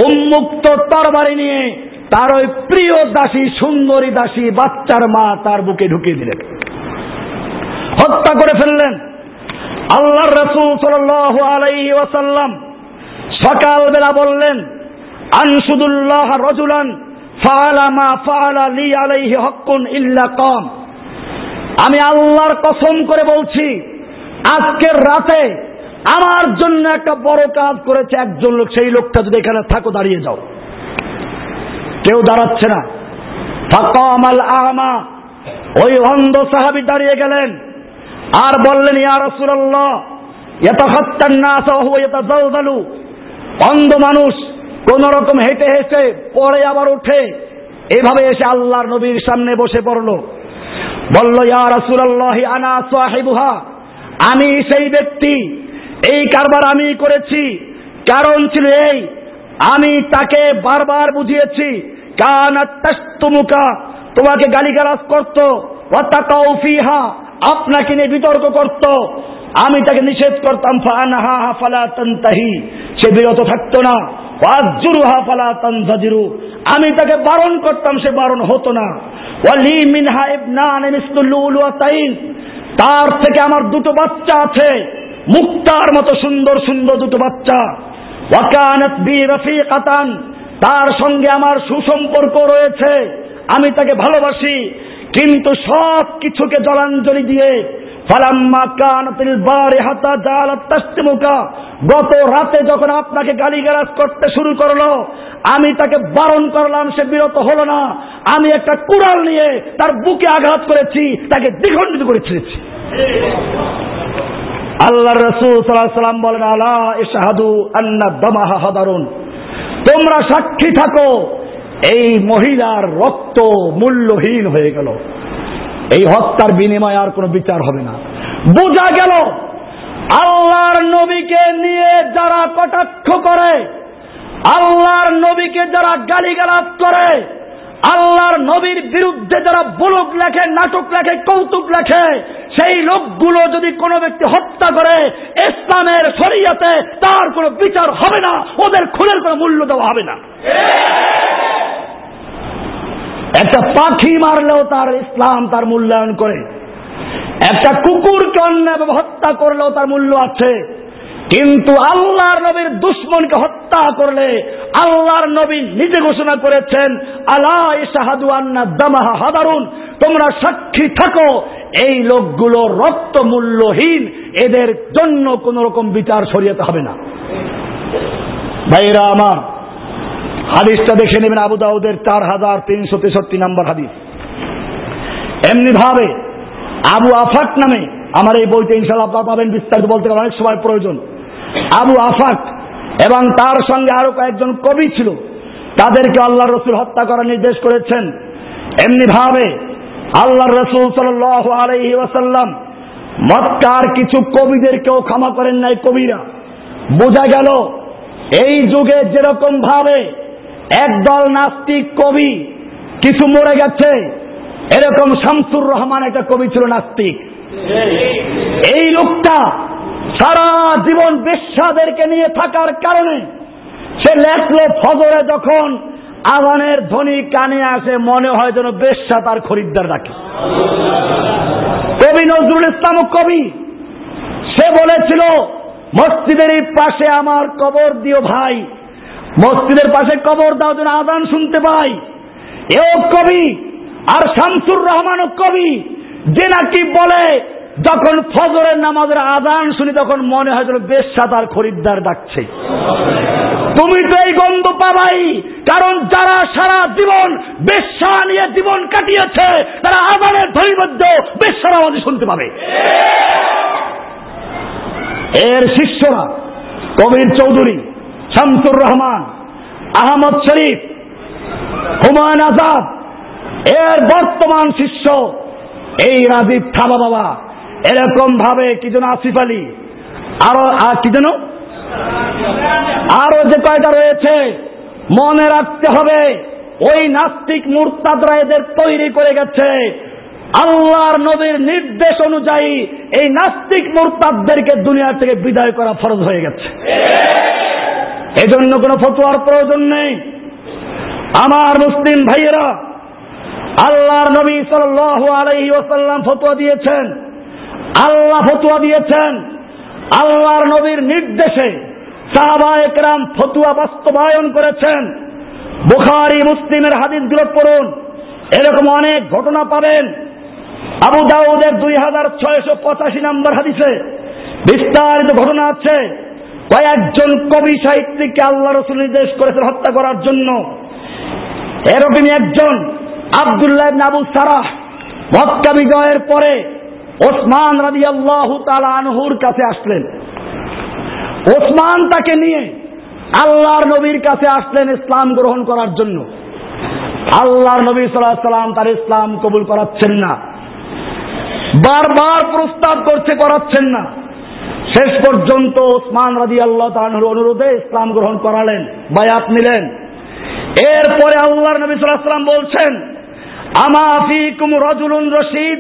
উন্মুক্ত তরবারি নিয়ে তার ওই প্রিয় দাসী, সুন্দরী দাসী বাচ্চার মা তার বুকে ঢুকিয়ে দিলেন। হত্যা করে ফেললেন। আল্লাহ রসুল সাল আলাইহি ওয়াসাল্লাম সকালবেলা বললেন, আনসুদুল্লাহ রজুলান ফাআলা মা ফাআলা লি আলাইহি হক্কুন ইল্লা কম। আমি আল্লাহর কসম করে বলছি আজকের রাতে আমার জন্য একটা বড় কাজ করেছে একজন লোক, সেই লোকটা যদি এখানে থাকো, দাঁড়িয়ে যাও। কেউ দাঁড়াচ্ছে না। ফাকামাল আহমা, ওই অন্ধ সাহাবি দাঁড়িয়ে গেলেন। আর বললেন, ইয়া রাসূলুল্লাহ, ইয়াতাখাত্তান নাস ওয়া হুয়া ইয়াতাজালজালু অন্ধ মানুষ কোন রকম হেঁটে হেঁটে পরে আবার উঠে এভাবে এসে আল্লাহর নবীর সামনে বসে পড়ল। বলল, ইয়া রাসূলুল্লাহ, আনা সাহিবুহা। আমি সেই ব্যক্তি, এই কারবার আমি করেছি। কারণ ছিল এই, আমি তাকে বারবার বুঝিয়েছি কানাত্তাস্তুমুকা তোমাকে গালিগালাজ করত অর্থাৎ আপনাকে নিয়ে বিতর্ক করত। আমি তাকে নিষেধ করতাম সে বিরত থাকতো না। ফালা আমি তাকে বারণ করতাম, সে বারণ হতো না। ওয়াতাইন তার থেকে আমার দুটো বাচ্চা আছে। মুক্তার মতো সুন্দর সুন্দর দুটো বাচ্চা। ওয়াকানাত বি তার সঙ্গে আমার সুসম্পর্ক রয়েছে। আমি তাকে ভালোবাসি। কিন্তু সব কিছুকে জলাঞ্জলি দিয়ে গত রাতে যখন আপনাকে গালিগালাজ করতে শুরু করল, আমি তাকে বারণ করলাম, সে বিরত হলো না। আমি একটা কুড়াল নিয়ে তার বুকে আঘাত করেছি, তাকে দ্বিখণ্ডিত করে ছেড়েছি। আল্লাহ রসুল সাল্লাম বলেন, আলা ইশাহাদু আন্না দমাহা হাদারুন। তোমরা সাক্ষী থাকো, এই মহিলার রক্ত মূল্যহীন হয়ে গেল। এই হত্যার বিনিময়ে আর কোনো বিচার হবে না। বোঝা গেল, আল্লাহর নবীকে নিয়ে যারা কটাক্ষ করে, আল্লাহর নবীকে যারা গালিগালাজ করে, আল্লাহর নবীর বিরুদ্ধে যারা বুলুক লেখে, নাটক লেখে, কৌতুক লেখে, সেই লোকগুলো যদি কোনো ব্যক্তি হত্যা করে, ইসলামের শরিয়াতে তার কোনো বিচার হবে না, ওদের খুনের কোনো মূল্য দেওয়া হবে না। একটা পাখি মারলেও তার ইসলাম তার মূল্যায়ন করে। একটা কুকুরকে অন্যায় হত্যা করলেও তার মূল্য আছে। কিন্তু আল্লাহর নবীর দুশ্মনকে হত্যা করলে আল্লাহর নবী নিজে ঘোষণা করেছেন আল্লাহ ইসাহাদু আন্না দামাহা হাদারুন। তোমরা সাক্ষী থাকো, এই লোকগুলো রক্ত মূল্যহীন এদের জন্য কোন রকম বিচার সরিয়েতে হবে না। ভাইরা আমার হাদিসটা দেখে নেবেন আবু দাউদের চার হাজার তিনশো তেষট্টি নম্বর হাদিস। এমনি ভাবে আবু আফাক নামে আমার এই বইতে ইনশাল্লাহ পাবেন বিস্তারিত বলতে অনেক সময় প্রয়োজন। আবু আফাক এবং তার সঙ্গে আরও কয়েকজন কবি ছিল, তাদেরকে আল্লাহ রসুল হত্যা করার নির্দেশ করেছেন। এমনি ভাবে আল্লাহ রসুল সাল আলহি ওয়াসাল্লাম মক্কার কিছু কবিদেরকেও ক্ষমা করেন নাই কবিরা। বোঝা গেল, এই যুগে যেরকম ভাবে একদল নাস্তিক কবি কিছু মরে গেছে। এরকম শামসুর রহমান একটা কবি ছিল নাস্তিক। এই লোকটা সারা জীবন বেশ্যাদেরকে নিয়ে থাকার কারণে সে লেখলো ফজরে যখন আজানের ধ্বনি কানে আসে, মনে হয় যেন বেশ্যা তার খরিদ্দার ডাকে। কবি নজরুল ইসলাম কবি, সে বলেছিল, মসজিদের পাশে আমার কবর দিও ভাই মসজিদের পাশে কবর দাও যেন আদান শুনতে পাই। এও কবি, আর শামসুর রহমানও কবি, যে নাকি বলে, যখন ফজরের নামাজের আদান শুনি তখন মনে হয় যেন বেশ সাদার খরিদ্দার ডাকছে। তুমি তো এই গন্ধ পাবাই, কারণ যারা সারা জীবন বেশ্যা নিয়ে জীবন কাটিয়েছে, তারা আদানের ধৈর্য বেশ্যার আমাদের শুনতে পাবে। এর শিষ্যরা, কবির চৌধুরী শামসুর রহমান, আহমদ শরীফ, হুমায়ুন আজাদ, এর বর্তমান শিষ্য, এই রাজীব থাবা বাবা। এরকম ভাবে কি যেন আসিফ আলী, আরও কি যেন? আরও যে কয়টা রয়েছে, মনে রাখতে হবে, ওই নাস্তিক মুরতাদরা এদের তৈরি করে গেছে। আল্লাহর নবীর নির্দেশ অনুযায়ী এই নাস্তিক মোরতাদদেরকে দুনিয়া থেকে বিদায় করা ফরজ হয়ে গেছে। এজন্য কোনো ফতোয়ার প্রয়োজন নেই। আমার মুসলিম ভাইয়েরা, আল্লাহর নবী সাল আলাইহি ওসাল্লাম ফতোয়া দিয়েছেন। আল্লাহ ফতুয়া দিয়েছেন। আল্লাহর নবীর নির্দেশে সাহাবা একরাম ফতুয়া বাস্তবায়ন করেছেন। বুখারি, মুসলিমের হাদিসগুলো পড়ুন। এরকম অনেক ঘটনা পাবেন। আবু দাউদের দুই হাজার ছয়শো পঁচাশি নম্বর হাদিসে বিস্তারিত ঘটনা আছে। কয়েকজন কবি সাহিত্যিককে আল্লাহ রসুল নির্দেশ করেছেন হত্যা করার জন্য। এরকমই একজন, আবদুল্লাহ আবু সারাহ, মক্কা বিজয়ের পরে ওসমান রাজি আল্লাহ আনহুর কাছে আসলেন। ওসমান তাকে নিয়ে আল্লাহর নবীর কাছে আসলেন ইসলাম গ্রহণ করার জন্য। আল্লাহর নবী সাল্লাহ সাল্লাম তার ইসলাম কবুল করাচ্ছেন না। বারবার প্রস্তাব করছে, করাচ্ছেন না। শেষ পর্যন্ত ওসমান রাজি আল্লাহ তালুর অনুরোধে ইসলাম গ্রহণ করালেন, বায়াত নিলেন। এরপরে আল্লাহর নবী সাল্লাম বলছেন আমাফি কুম রজুলুন রশিদ?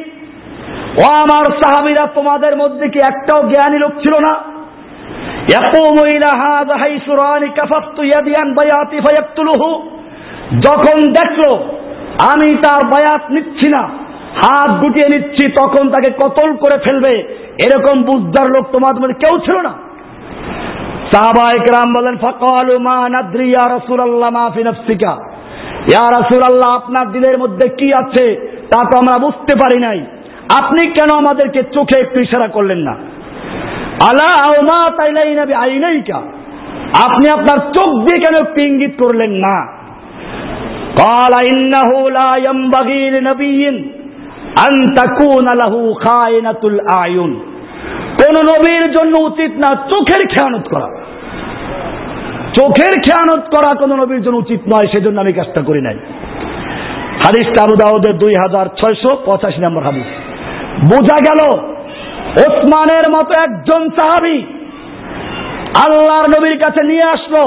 ও আমার সাহাবিরা, তোমাদের মধ্যে কি একটাও জ্ঞানী লোক ছিল না? যখন দেখল, আমি তার বায়াত নিচ্ছি না হাত গুটিয়ে নিচ্ছি তখন তাকে কতল করে ফেলবে এরকম বুঝদার লোক তোমাদের মধ্যে কেউ ছিল না সাহাবা একরাম বলেন ফকাল মা নাদ্রি ইয়া রাসূলুল্লাহ মা ফি নাফসিকা ইয়া রাসূলুল্লাহ আপনার দিলের মধ্যে কি আছে তা তো আমরা বুঝতে পারি নাই আপনি কেন আমাদেরকে চোখে একটু ইশারা করলেন না আলা আওমা তাইলাই নবী আইনাইকা আপনি আপনার চোখ দিয়ে কেন একটু ইঙ্গিত করলেন না قال إنه لا ينبغي لنبي আয়ুন। কোন নবীর জন্য উচিত না চোখের খেয়ানত করা। চোখের খেয়ানত করা কোন নবীর জন্য উচিত নয়, সেজন্য আমি কাজটা করি নাই। হাদিস আবু দাউদের দুই হাজার ছয়শো পঁচাশি নম্বর হাদিস। বোঝা গেল, ওসমানের মতো একজন সাহাবি আল্লাহর নবীর কাছে নিয়ে আসলো,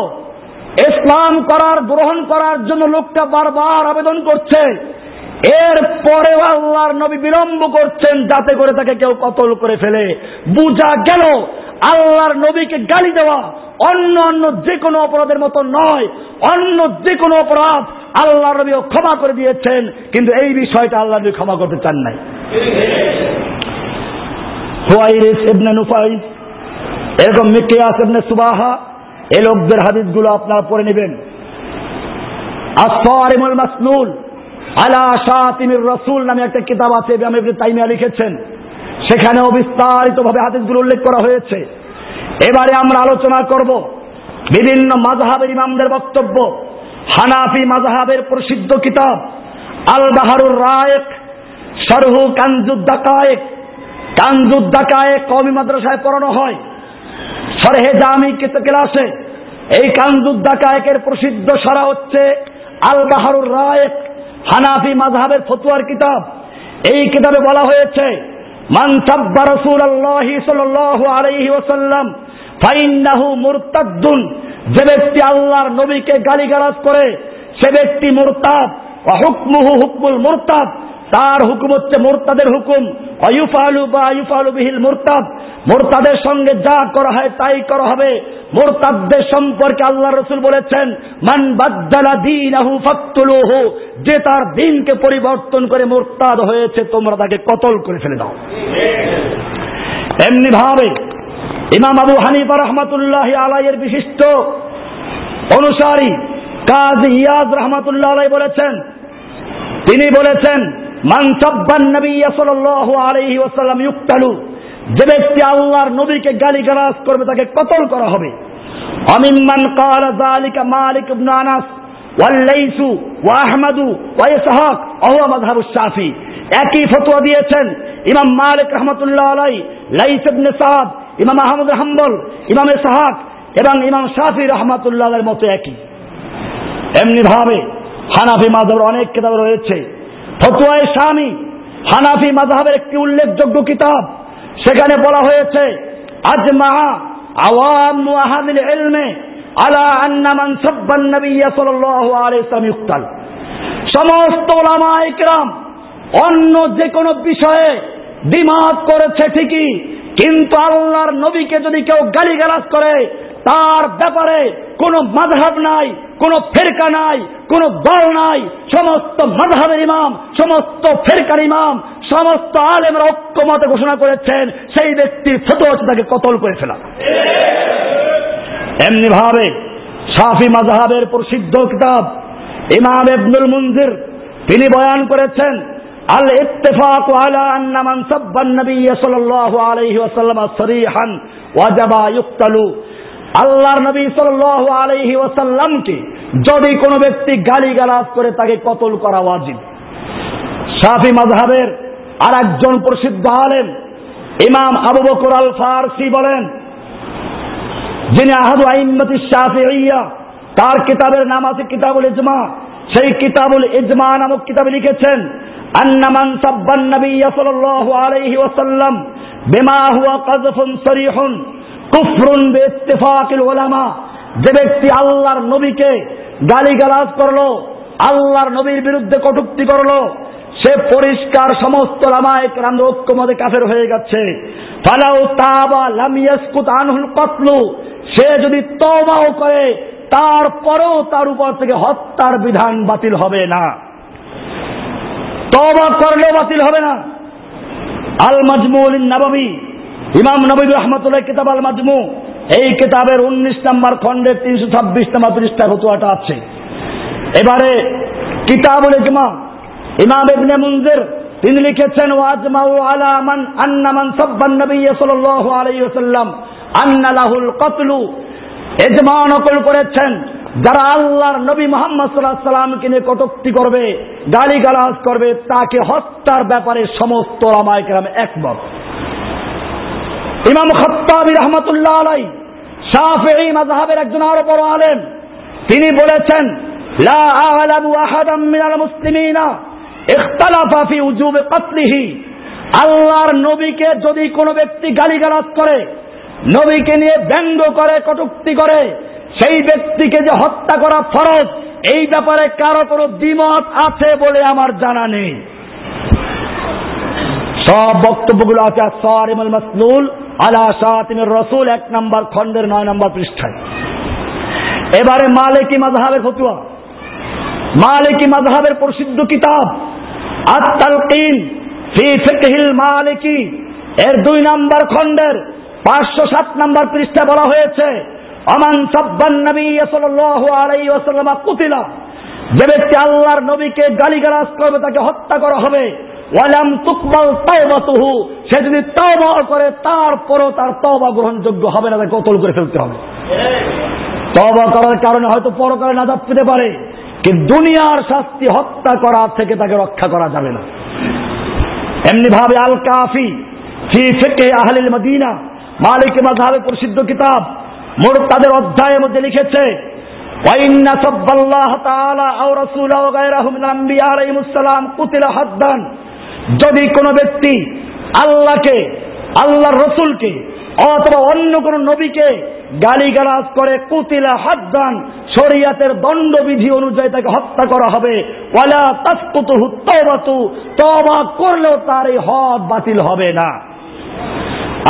ইসলাম করার, গ্রহণ করার জন্য লোকটা বারবার আবেদন করছে। এর পরে আল্লাহর নবী বিলম্ব করছেন যাতে করে তাকে কেউ কতল করে ফেলে। বুঝা গেল, আল্লাহর নবীকে গালি দেওয়া অন্য অন্য যে কোনো অপরাধের মতো নয়, অন্য যে কোনো অপরাধ আল্লাহ নবীও ক্ষমা করে দিয়েছেন, কিন্তু এই বিষয়টা আল্লাহ নবী ক্ষমা করতে চান নাই। ইবনে এরকম মিকিয়াস ইবনে সুবাহা, এই লোকদের হাদিসগুলো আপনারা পড়ে নেবেন। আসফারিমুল মাসনুল আলা শাতিমির রসুল নামে একটা কিতাব আছে আমি তাইমিয়া লিখেছেন। সেখানেও বিস্তারিত ভাবে হাদিসগুলো উল্লেখ করা হয়েছে। এবারে আমরা আলোচনা করব বিভিন্ন মাযহাবের ইমামদের বক্তব্য। হানাফি মাযহাবের প্রসিদ্ধ কিতাব আল বাহারুর রায়েক সরহু কানজুদ্দাকায়েক। কানজুদ্দাকায়েক কমি মাদ্রাসায় পড়ানো হয়। সরহে জামি ক্লাসে এই কানজুদ্দাকায়েকের প্রসিদ্ধ সরা হচ্ছে আল বাহারুর রায়েক। হানাফি মাযহাবের ফতুয়ার কিতাব। এই কিতাবে বলা হয়েছে যে ব্যক্তি আল্লাহর নবীকে গালিগালাজ করে, সে ব্যক্তি মুরতাদ হুকমুহু হুকমুল মুরতাদ। তার হুকুম হচ্ছে মুরতাদের হুকুম। অয়ুফালু বা ইউফালু বিহিল মুরতাদ। মোরতাদের সঙ্গে যা করা হয় তাই করা হবে। মোরতাদদের সম্পর্কে আল্লাহ রসুল বলেছেন, মান বাদ্দালা দিন আহু ফাক্তুলুহু যে তার দিনকে পরিবর্তন করে মোরতাদ হয়েছে, তোমরা তাকে কতল করে ফেলে দাও। এমনি ভাবে, ইমাম আবু হানিফা রহমতুল্লাহ আলাইয়ের বিশিষ্ট অনুসারী কাজ ইয়াজ রহমতুল্লাহ আলাই বলেছেন। তিনি বলেছেন যে ব্যক্তি আল্লাহর নবীকে গালিগালাজ করবে, তাকে কতল করা হবে? অমিম্মান কালা মালিক একই ফতোয়া দিয়েছেন ইমাম মালিক রহমতুল্লাহ ইমাম আহমদ হাম্বল, ইমাম এবং ইমাম শাফি রহমতুল্লাহ মতো একই। এমনি ভাবে হানাফি মাযহাবের অনেক কিতাব রয়েছে। ফতোয়ায়ে শামি, হানাফি মাধাবের একটি উল্লেখযোগ্য কিতাব। সেখানে বলা হয়েছে, আজমা আওয়াম আহামিল এলমে আলা আন্না মান সাব্বান নবী সাল্লাল্লাহু আলাইহি সমস্ত ওলামা ইকরাম অন্য যে কোনো বিষয়ে দ্বিমত করেছে ঠিকই কিন্তু আল্লাহর নবীকে যদি কেউ গালিগালাজ করে, তার ব্যাপারে কোনো মাধহাব নাই, কোন ফেরকা নাই, কোন দল নাই। সমস্ত মাধহাবের ইমাম, সমস্ত ফেরকার ইমাম, সমস্ত আলেমরা ঐক্যমতে ঘোষণা করেছেন, সেই ব্যক্তির ফটো তাকে কতল করে ফেলা। এমনি ভাবে সাফি মাজহাবের প্রসিদ্ধ কিতাব ইমাম ইবনুল মুনজির, তিনি বয়ান করেছেন আল ইত্তেফাক আলা আন্না মান সাব্বান নবী সাল্লাল্লাহু আলাইহি ওয়াসাল্লাম সরিহান ওয়াজাবা ইউক্তালু। আল্লাহর নবী সাল্লাল্লাহু আলাইহি ওয়াসাল্লামকে যদি কোনো ব্যক্তি গালি গালাজ করে, তাকে কতল করা ওয়াজিব। শাফি মাজহাবের আর একজন প্রসিদ্ধ আলেম ইমাম আবু বকর আল ফারসি বলেন, যিনি আহাদু আইম্মতি শাফিঈয়া, তার কিতাবের নাম আছে কিতাবুল ইজমা। সেই কিতাবুল ইজমা নামক কিতাবে লিখেছেন যে ব্যক্তি আল্লাহর নবীকে গালিগালাজ করল, আল্লাহর নবীর বিরুদ্ধে কটুক্তি করল, সে পরিষ্কার সমস্ত লামায়ক রাম ঐক্যমতে কাফের হয়ে গেছে। ফালাউ তাবা লাম ইয়াসকুত আনহুল কতলু। সে যদি তবাও করে, তারপরেও তার উপর থেকে হত্যার বিধান বাতিল হবে না। তবা করলেও বাতিল হবে না। আল মাজমুল নবমী ইমাম নবী রহমতুল্লাহ কিতাব আল মাজমু এই কিতাবের উনিশ নম্বর খন্ডের তিনশো ছাব্বিশ নম্বর পৃষ্ঠা ফতুয়াটা আছে। এবারে কিতাবুল ইজমা, ইমাম ইবনে মুনজির, তিনি লিখেছেন, ওয়াজমাউ আলা মান আন্না মান সাব্বান নবী সাল্লাল্লাহু আলাইহি ওয়াসাল্লাম আন্না লাহুল কতলু ইজমা নকল করেছেন, যারা আল্লাহর নবী মোহাম্মদ সাল্লাহ সাল্লামকে নিয়ে কটুক্তি করবে, গালিগালাজ করবে, তাকে হত্যার ব্যাপারে সমস্ত রামায়কেরাম একমত। ইমাম খত্তাবি রহমতুল্লাহ আলাই শাফিঈ মাযহাবের একজন আরও বড় আলেন তিনি বলেছেন, লা আ'লামু আহাদাম মিনাল মুসলিমিনা, ইখতালাফা ফি উজুব কতলিহি। আল্লাহর নবীকে যদি কোনো ব্যক্তি গালিগালাজ করে নবীকে নিয়ে ব্যঙ্গ করে, কটুক্তি করে, সেই ব্যক্তিকে যে হত্যা করা ফরজ, এই ব্যাপারে কারও কোনো দ্বিমত আছে বলে আমার জানা নেই। সব বক্তব্যগুলো আছে সারিমুল মাসলুল আলা শাতিমের রসুল, এক নম্বর খন্ডের নয় নম্বর পৃষ্ঠায়। এবারে মালিকি মাজহাবের ফতুয়া। মালিকি মাজহাবের প্রসিদ্ধ কিতাব আত্মালকিন ফি ফিকহিল মালিকি, এর দুই নম্বর খন্ডের পাঁচশো সাত নম্বর পৃষ্ঠা বলা হয়েছে, অমান সাব্বান নবী সাল্লাল্লাহু কুতিলা যে ব্যক্তি আল্লাহর নবীকে গালিগালাজ করবে, তাকে হত্যা করা হবে। ওয়ালাম তুকবাল তাওবাতুহু সে যদি তওবা করে, তারপরও তার তওবা গ্রহণযোগ্য হবে না, তাকে কতল করে ফেলতে হবে। তওবা করার কারণে হয়তো পরকালে নাজাত পেতে পারে, কিন্তু দুনিয়ার শাস্তি হত্যা করা থেকে তাকে রক্ষা করা যাবে না। এমনি ভাবে আল কাফি ফি ফিকহে আহলিল মদিনা মালিক মাঝাবে প্রসিদ্ধ কিতাব মোর তাদের অধ্যায়ের মধ্যে লিখেছে যদি কোন ব্যক্তি আল্লাহকে আল্লাহ রসুলকে অথবা অন্য কোন নবীকে গালিগালাজ করে কুতিলা হাদ্দান, শরিয়াতের দণ্ডবিধি অনুযায়ী তাকে হত্যা করা হবে, ওয়ালা করলেও তার এই হক বাতিল হবে না।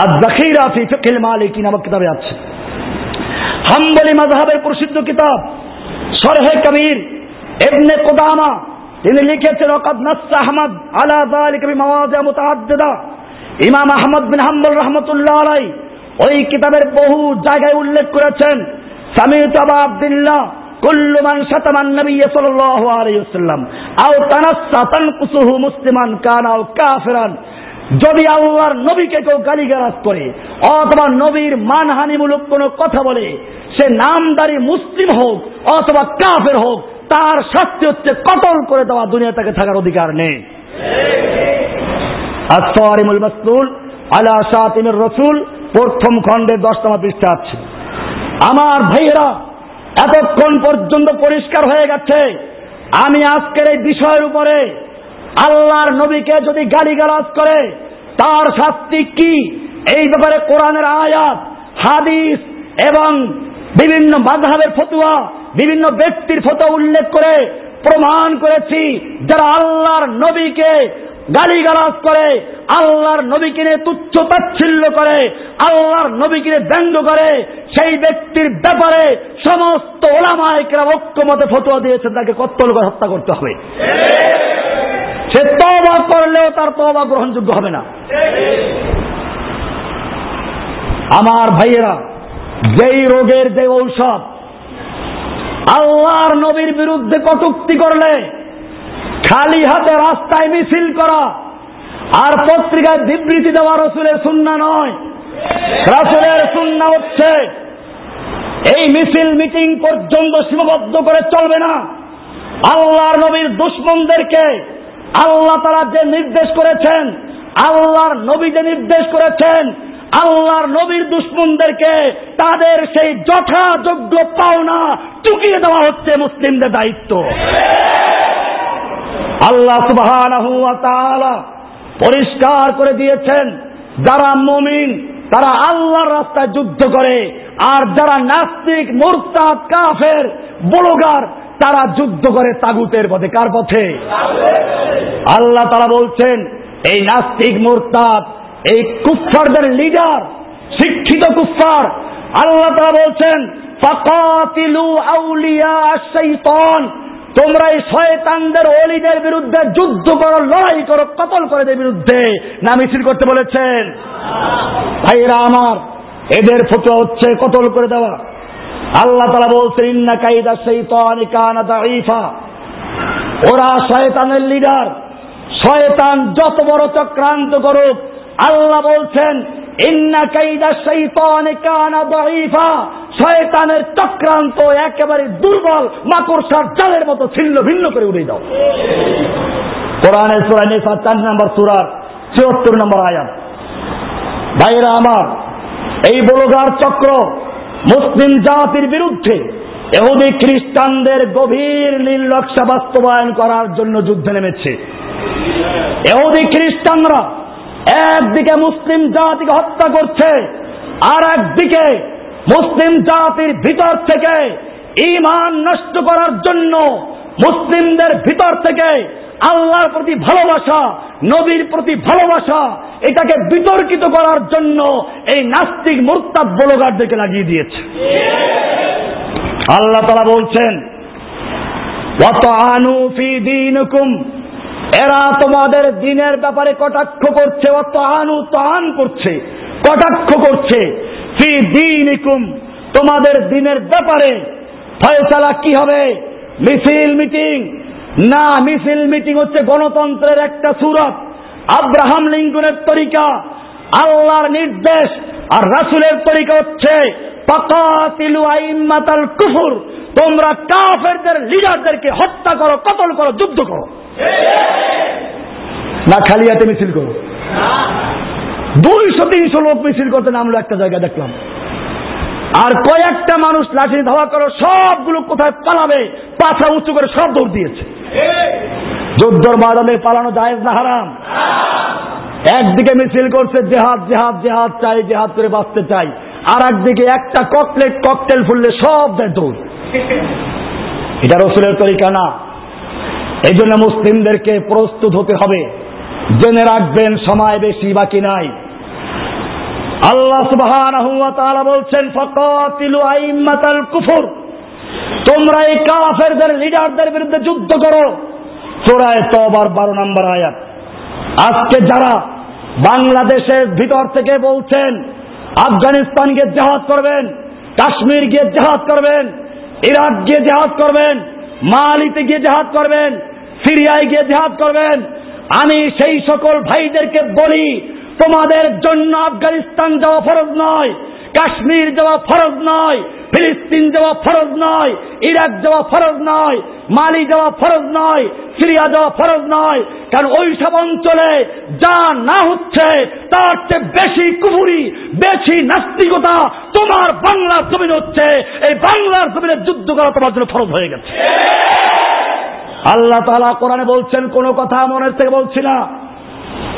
আর জাকিরা ফি ফিকিল মালিকি নামক কিতাবে আছে। হাম্বলি মাযহাবের প্রসিদ্ধ কিতাব, সরহে কবির ইবনে কুদামা, তিনি লিখেছেন ওকাদ নাস আহমদ আলা যালিকা বিমাওয়াজি মুতাআদ্দিদা ইমাম আহমদ বিন হাম্বল রহমতুল্লাহ আলাই ওই কিতাবের বহু জায়গায় উল্লেখ করেছেন, সামিউত আবা আব্দুল্লাহ কুল্লু মান শাতামান নবী সাল্লাল্লাহু আলাইহি ওয়াসাল্লাম। আও তানাসসা তানকুসুহু মুসলিমান কানা আও কাফিরান। যদি আল্লাহর নবীকে কেউ গালিগালাজ করে, অথবা নবীর মানহানিমূলক কোনো কথা বলে, সে নামদারি মুসলিম হোক, অথবা কাফের হোক, তার শাস্তি হচ্ছে কতল করে দেওয়া দুনিয়া তাকে থাকার অধিকার নেই। আসরিমুল মাসরুল আলা শাতিমের রসুল, প্রথম খণ্ডে দশতম পৃষ্ঠা আছে। আমার ভাইয়েরা, এতক্ষণ পর্যন্ত পরিষ্কার হয়ে গেছে। আমি আজকের এই বিষয়ের উপরে আল্লাহর নবীকে যদি গালিগালাজ করে, তার শাস্তি কি? এই ব্যাপারে কোরআনের আয়াত, হাদিস এবং বিভিন্ন মাধাবের ফতুয়া, বিভিন্ন ব্যক্তির ফতুয়া উল্লেখ করে প্রমাণ করেছি, যারা আল্লাহর নবীকে গালিগালাজ করে, আল্লাহর নবীকে নিয়ে তুচ্ছ তাচ্ছিল্য করে, আল্লাহর নবীকে ব্যঙ্গ করে, সেই ব্যক্তির ব্যাপারে সমস্ত ওলামায়করা ঐক্যমতে ফতোয়া দিয়েছেন তাকে কত্তল করে হত্যা করতে হবে। সে তবা করলেও তার তবা গ্রহণযোগ্য হবে না। আমার ভাইয়েরা, যেই রোগের যে ঔষধ, আল্লাহর নবীর বিরুদ্ধে কটুক্তি করলে, খালি হাতে রাস্তায় মিছিল করা আর পত্রিকায় বিবৃতি দেওয়া রসুলের সুন্না নয়, রাসুলের সুন্না হচ্ছে, এই মিছিল মিটিং পর্যন্ত সীমাবদ্ধ করে চলবে না। আল্লাহর নবীর দুশ্মনদেরকে আল্লাহ তারা যে নির্দেশ করেছেন, আল্লাহর নবী যে নির্দেশ করেছেন, আল্লাহর নবীর দুশ্মনদেরকে তাদের সেই যথাযোগ্য পাওনা চুকিয়ে দেওয়া হচ্ছে মুসলিমদের দায়িত্ব। আল্লাহ সুবাহ পরিষ্কার করে দিয়েছেন, যারা মমিন, তারা আল্লাহর রাস্তায় যুদ্ধ করে, আর যারা নাস্তিক, মোরতাদ, কাফের বড়গার তারা যুদ্ধ করে তাগুতের পথে, কার পথে? আল্লাহ তারা বলছেন, এই নাস্তিক মোরতাদ, এই কুফারদের লিডার, শিক্ষিত কুফার আল্লাহ তারা বলছেন তোমরা এই শয়তানদের অলিদের বিরুদ্ধে যুদ্ধ করো, লড়াই করো, কতল করে এদের বিরুদ্ধে? না মিছিল করতে বলেছেন? ভাইরা আমার, এদের ফটো হচ্ছে কতল করে দেওয়া। আল্লাহ তালা বলছেন, ইন্না কাইদা শৈতান কানা দাইফা ওরা শয়তানের লিডার। শয়তান যত বড় চক্রান্ত করুক, আল্লাহ বলছেন, ইন্না কাইদা শৈতান কানা দাইফা শয়তানের চক্রান্ত একেবারে দুর্বল, মাকড়সার জালের মতো ছিন্ন ভিন্ন করে উড়ে দাও। কোরআনের সুরা নেশা চার নম্বর সুরার চুয়াত্তর নম্বর আয়াত। ভাইরা আমার, এই বলগার চক্র মুসলিম জাতির বিরুদ্ধে এহুদি খ্রিস্টানদের গভীর নির্লক্ষা বাস্তবায়ন করার জন্য যুদ্ধে নেমেছে। এহুদি খ্রিস্টানরা একদিকে মুসলিম জাতিকে হত্যা করছে, আর একদিকে মুসলিম জাতির ভিতর থেকে ইমান নষ্ট করার জন্য মুসলিমদের ভিতর থেকে আল্লাহর প্রতি ভালোবাসা, নবীর প্রতি ভালোবাসা, এটাকে বিতর্কিত করার জন্য এই নাস্তিক মোরতাদ বলগারদেরকে লাগিয়ে দিয়েছে। আল্লাহ তারা বলছেন এরা তোমাদের দিনের ব্যাপারে কটাক্ষ করছে অত আনু তান করছে, কটাক্ষ করছে। ফি দিন তোমাদের দিনের ব্যাপারে ফয়সালা কি হবে? মিছিল, মিটিং না মিছিল মিটিং হচ্ছে গণতন্ত্রের একটা সুরত। আব্রাহাম লিঙ্কনের তরিকা আল্লাহর নির্দেশ আর রাসুলের তরিকা হচ্ছে কুফুর তোমরা কাফেরদের লিডারদেরকে হত্যা করো কতল করো যুদ্ধ করো। না খালি হাতে মিছিল করো। দুইশো তিনশো লোক মিছিল করতে নামলো একটা জায়গায় দেখলাম। আর কয়েকটা মানুষ লাঠি ধাওয়া করো, সবগুলো কোথায় পালাবে? পাছা উঁচু করে সব দৌড় দিয়েছে। যুদ্ধর ময়দানে পালানো যায় না হারাম। একদিকে মিছিল করছে, জেহাদ জেহাদ জেহাদ চাই, জেহাদ করে বাঁচতে চাই। আর একদিকে একটা ককলেট ককটেল ফুললে সব দেয় দৌড়। এটা রসুলের তরিকা না। এই জন্য মুসলিমদেরকে প্রস্তুত হতে হবে। জেনে রাখবেন, সময় বেশি বাকি নাই। আল্লাহ তাআলা বলছেন, ফাকাতিলু আইম্মাতাল কুফর। তোমরা এই কাফেরদের, লিডারদের বিরুদ্ধে যুদ্ধ করো। সূরায়ে তওবার 12 নম্বর আয়াত। আজকে যারা বাংলাদেশের ভিতর থেকে বলছেন, আফগানিস্তান গিয়ে জাহাজ করবেন, কাশ্মীর গিয়ে জাহাজ করবেন, ইরাক গিয়ে জাহাজ করবেন, মালিতে গিয়ে জাহাজ করবেন, সিরিয়ায় গিয়ে জাহাজ করবেন, আমি সেই সকল ভাইদেরকে বলি তোমাদের জন্য আফগানিস্তান যাওয়া ফরজ নয়, কাশ্মীর যাওয়া ফরজ নয়, ফিলিস্তিন যাওয়া ফরজ নয়, ইরাক যাওয়া ফরজ নয়, মালি যাওয়া ফরজ নয়, সিরিয়া যাওয়া ফরজ নয়, কারণ ওই সব অঞ্চলে যা না হচ্ছে তার চেয়ে বেশি কুপুরি বেশি নাস্তিকতা তোমার বাংলার জমিন হচ্ছে। এই বাংলার জমিনে যুদ্ধ করা তোমার জন্য ফরজ হয়ে গেছে। আল্লাহ তালা কোরআনে বলছেন, কোন কথা মনের থেকে বলছি না।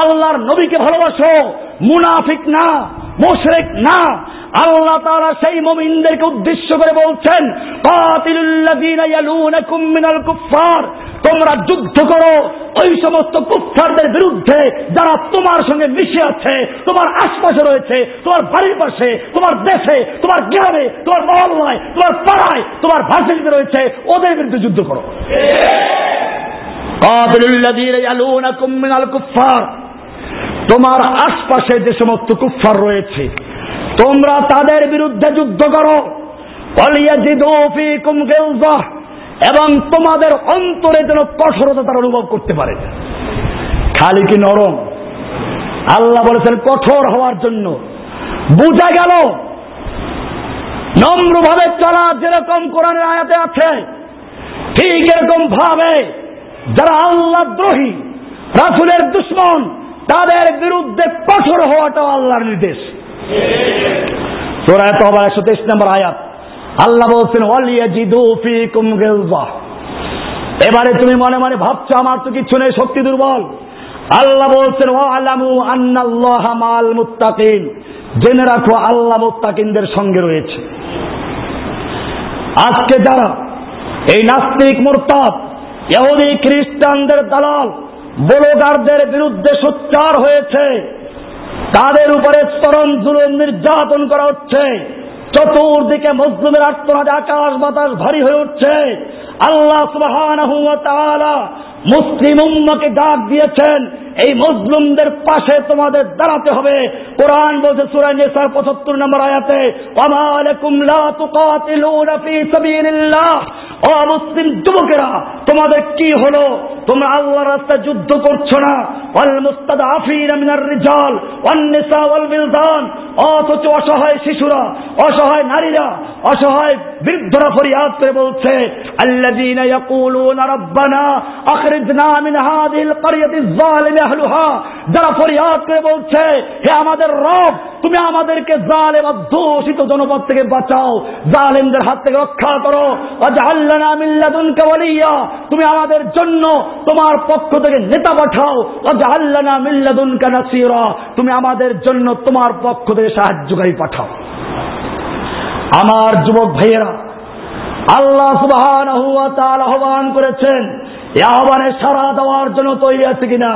আল্লাহর নবীকে ভালোবাসো। মুনাফিক না, মোশরেক না। আল্লাহ তারা সেই মমিনদেরকে উদ্দেশ্য করে বলছেন তোমরা যুদ্ধ করো, ওই সমস্ত কুফারদের বিরুদ্ধে যারা তোমার সঙ্গে মিশে আছে, তোমার আশপাশে রয়েছে, তোমার বাড়ির পাশে, তোমার দেশে, তোমার গ্রামে, তোমার মহল্লায়, তোমার পাড়ায়, তোমার ভাষিতে রয়েছে, ওদের বিরুদ্ধে যুদ্ধ করো। তোমার আশপাশে যে সমস্ত কুফার রয়েছে, তোমরা তাদের বিরুদ্ধে যুদ্ধ করো। এবং তোমাদের অন্তরে যেন কঠোরতা তারা অনুভব করতে পারে। খালি কি নরম? আল্লাহ বলেছেন, কঠোর হওয়ার জন্য। বুঝা গেল? নম্রভাবে চলা যেরকম কোরআনের আয়াতে আছে, ঠিক এরকম ভাবে যারা আল্লাহ দ্রোহী, রাসুলের দুশ্মন, তাদের বিরুদ্ধে কঠোর হওয়াটাও আল্লাহর নির্দেশ। তোরা তো আবার একশো তেইশ নম্বর আয়াত। আল্লাহ বলছেন এবারে তুমি মনে মনে ভাবছ, আমার তো কিচ্ছু নেই, শক্তি দুর্বল। আল্লাহ বলছেন ও আলামু আন্নাল্লাহ মাল মুত্তাকিন। জেনে রাখো, আল্লাহ মুত্তাকিনদের সঙ্গে রয়েছে। আজকে যারা এই নাস্তিক মোরতাদ ইহুদি খ্রিস্টানদের দালাল, বলগারদের বিরুদ্ধে সোচ্চার হয়েছে। তাদের উপরে চরম জুলুম নির্যাতন করা হচ্ছে। চতুর্দিকে মজলুমের আত্মনাদ আকাশ বাতাস ভারী হয়ে উঠছে। আল্লাহ সুবাহ মুসলিম উম্মাকে ডাক দিয়েছেন, এই মুসলিমদের পাশে তোমাদের দাঁড়াতে হবে। কোরআন বলছে সূরা নিসার 75 নম্বর আয়াতে ও মুসলিম যুবকেরা, তোমাদের কি হলো? তোমরা আল্লাহর রাস্তায় যুদ্ধ করছ না? ওয়াল মুস্তাদআফিনা মিনার রিজাল, ওয়ান নিসা বিলদান অথচ অসহায় শিশুরা, অসহায় নারীরা, অসহায় বৃদ্ধরা ফরিয়াদ করে বলছে, আল্লাযীনা ইয়াকুলুনা রাব্বানা আখরিজনা মিন হাযিহিল ক্বরিয়াতিজ যালিমি আহলুহা। যারা ফরিয়াদ করে বলছে, হে আমাদের রব তুমি আমাদেরকে জালেম অধ্যুষিত জনপদ থেকে বাঁচাও। জালেমদের হাত থেকে রক্ষা করো। তুমি আমাদের জন্য তোমার পক্ষ থেকে নেতা পাঠাও। নাসিরা। তুমি আমাদের জন্য তোমার পক্ষ থেকে সাহায্যকারী পাঠাও। আমার যুবক ভাইয়েরা, আল্লাহ সুবহানাহু ওয়া আহ্বান করেছেন, এই আহ্বানে সারা দেওয়ার জন্য তৈরি আছে কিনা?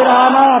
আমার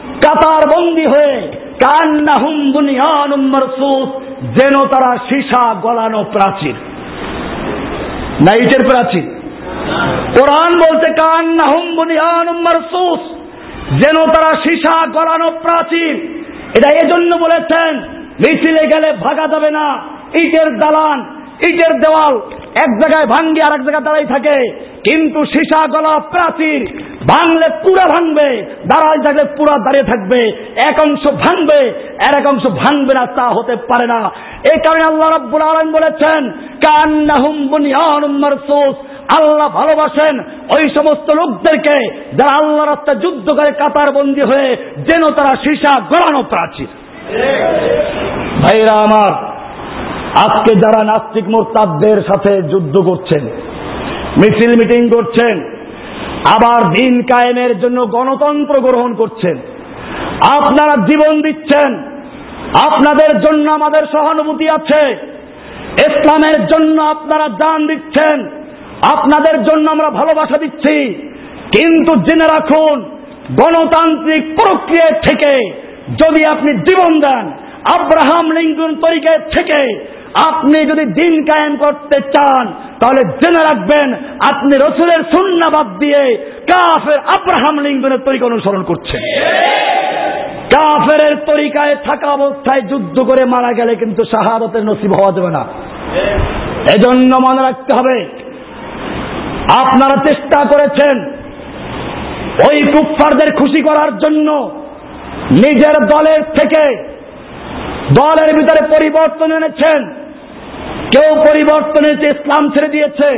কাতার বন্দী হয়ে, কান্নাহুম বুনিয়ানুম মারসুস, যেন তারা সীসা গলানো প্রাচীর। নাইটের প্রাচীর। কোরআন বলতে কান্নাহুম বুনিয়ানুম মারসুস, যেন তারা সীসা গলানো প্রাচীর। এটা এজন্য বলেছেন, মিছিলে গেলে ভাগা যাবে না, ইটের দালান, ইটের দেওয়াল এক জায়গায় ভাঙ্গি আর এক জায়গায় দাঁড়াই থাকে। কিন্তু সীসা গলা প্রাচীর ভাঙলে পুরা ভাঙবে, দাঁড়ায় থাকলে পুরা দাঁড়িয়ে থাকবে, এক অংশ ভাঙবে, আর এক অংশ ভাঙবে না, তা হতে পারে না। এই কারণে আল্লাহ রাব্বুল আলামিন বলেছেন কান্নাহুম বুনিয়ানুম মারসুস। আল্লাহ ভালোবাসেন ওই সমস্ত লোকদেরকে যারা আল্লাহ রাস্তায় যুদ্ধ করে কাতার বন্দী হয়ে যেন তারা সীসা গড়ানো প্রাচীর। ভাইরা আমার, আজকে যারা নাস্তিক মোরতাদদের সাথে যুদ্ধ করছেন মিছিল মিটিং করছেন, আবার দিন কায়েমের জন্য গণতন্ত্র গ্রহণ করছেন। আপনারা জীবন দিচ্ছেন, আপনাদের জন্য আমাদের সহানুভূতি আছে, ইসলামের জন্য আপনারা দান দিচ্ছেন, আপনাদের জন্য আমরা ভালোবাসা দিচ্ছি, কিন্তু জেনে রাখুন, গণতান্ত্রিক প্রক্রিয়া থেকে যদি আপনি জীবন দেন, আব্রাহাম লিঙ্কন তরিকায় থেকে আপনি যদি দিন কায়েম করতে চান তাহলে জেনে রাখবেন, আপনি রসুলের সুন্নাবাদ দিয়ে কাফের আব্রাহাম লিঙ্কনের তরিকা অনুসরণ করছেন। কাফের তরিকায় থাকা অবস্থায় যুদ্ধ করে মারা গেলে কিন্তু শাহাদতের নসিব হওয়া যাবে না। এজন্য মনে রাখতে হবে, আপনারা চেষ্টা করেছেন ওই কুফফারদের খুশি করার জন্য নিজের দলের থেকে দলের ভিতরে পরিবর্তন এনেছেন। কেউ পরিবর্তন এনেছে ইসলাম ছেড়ে দিয়েছে,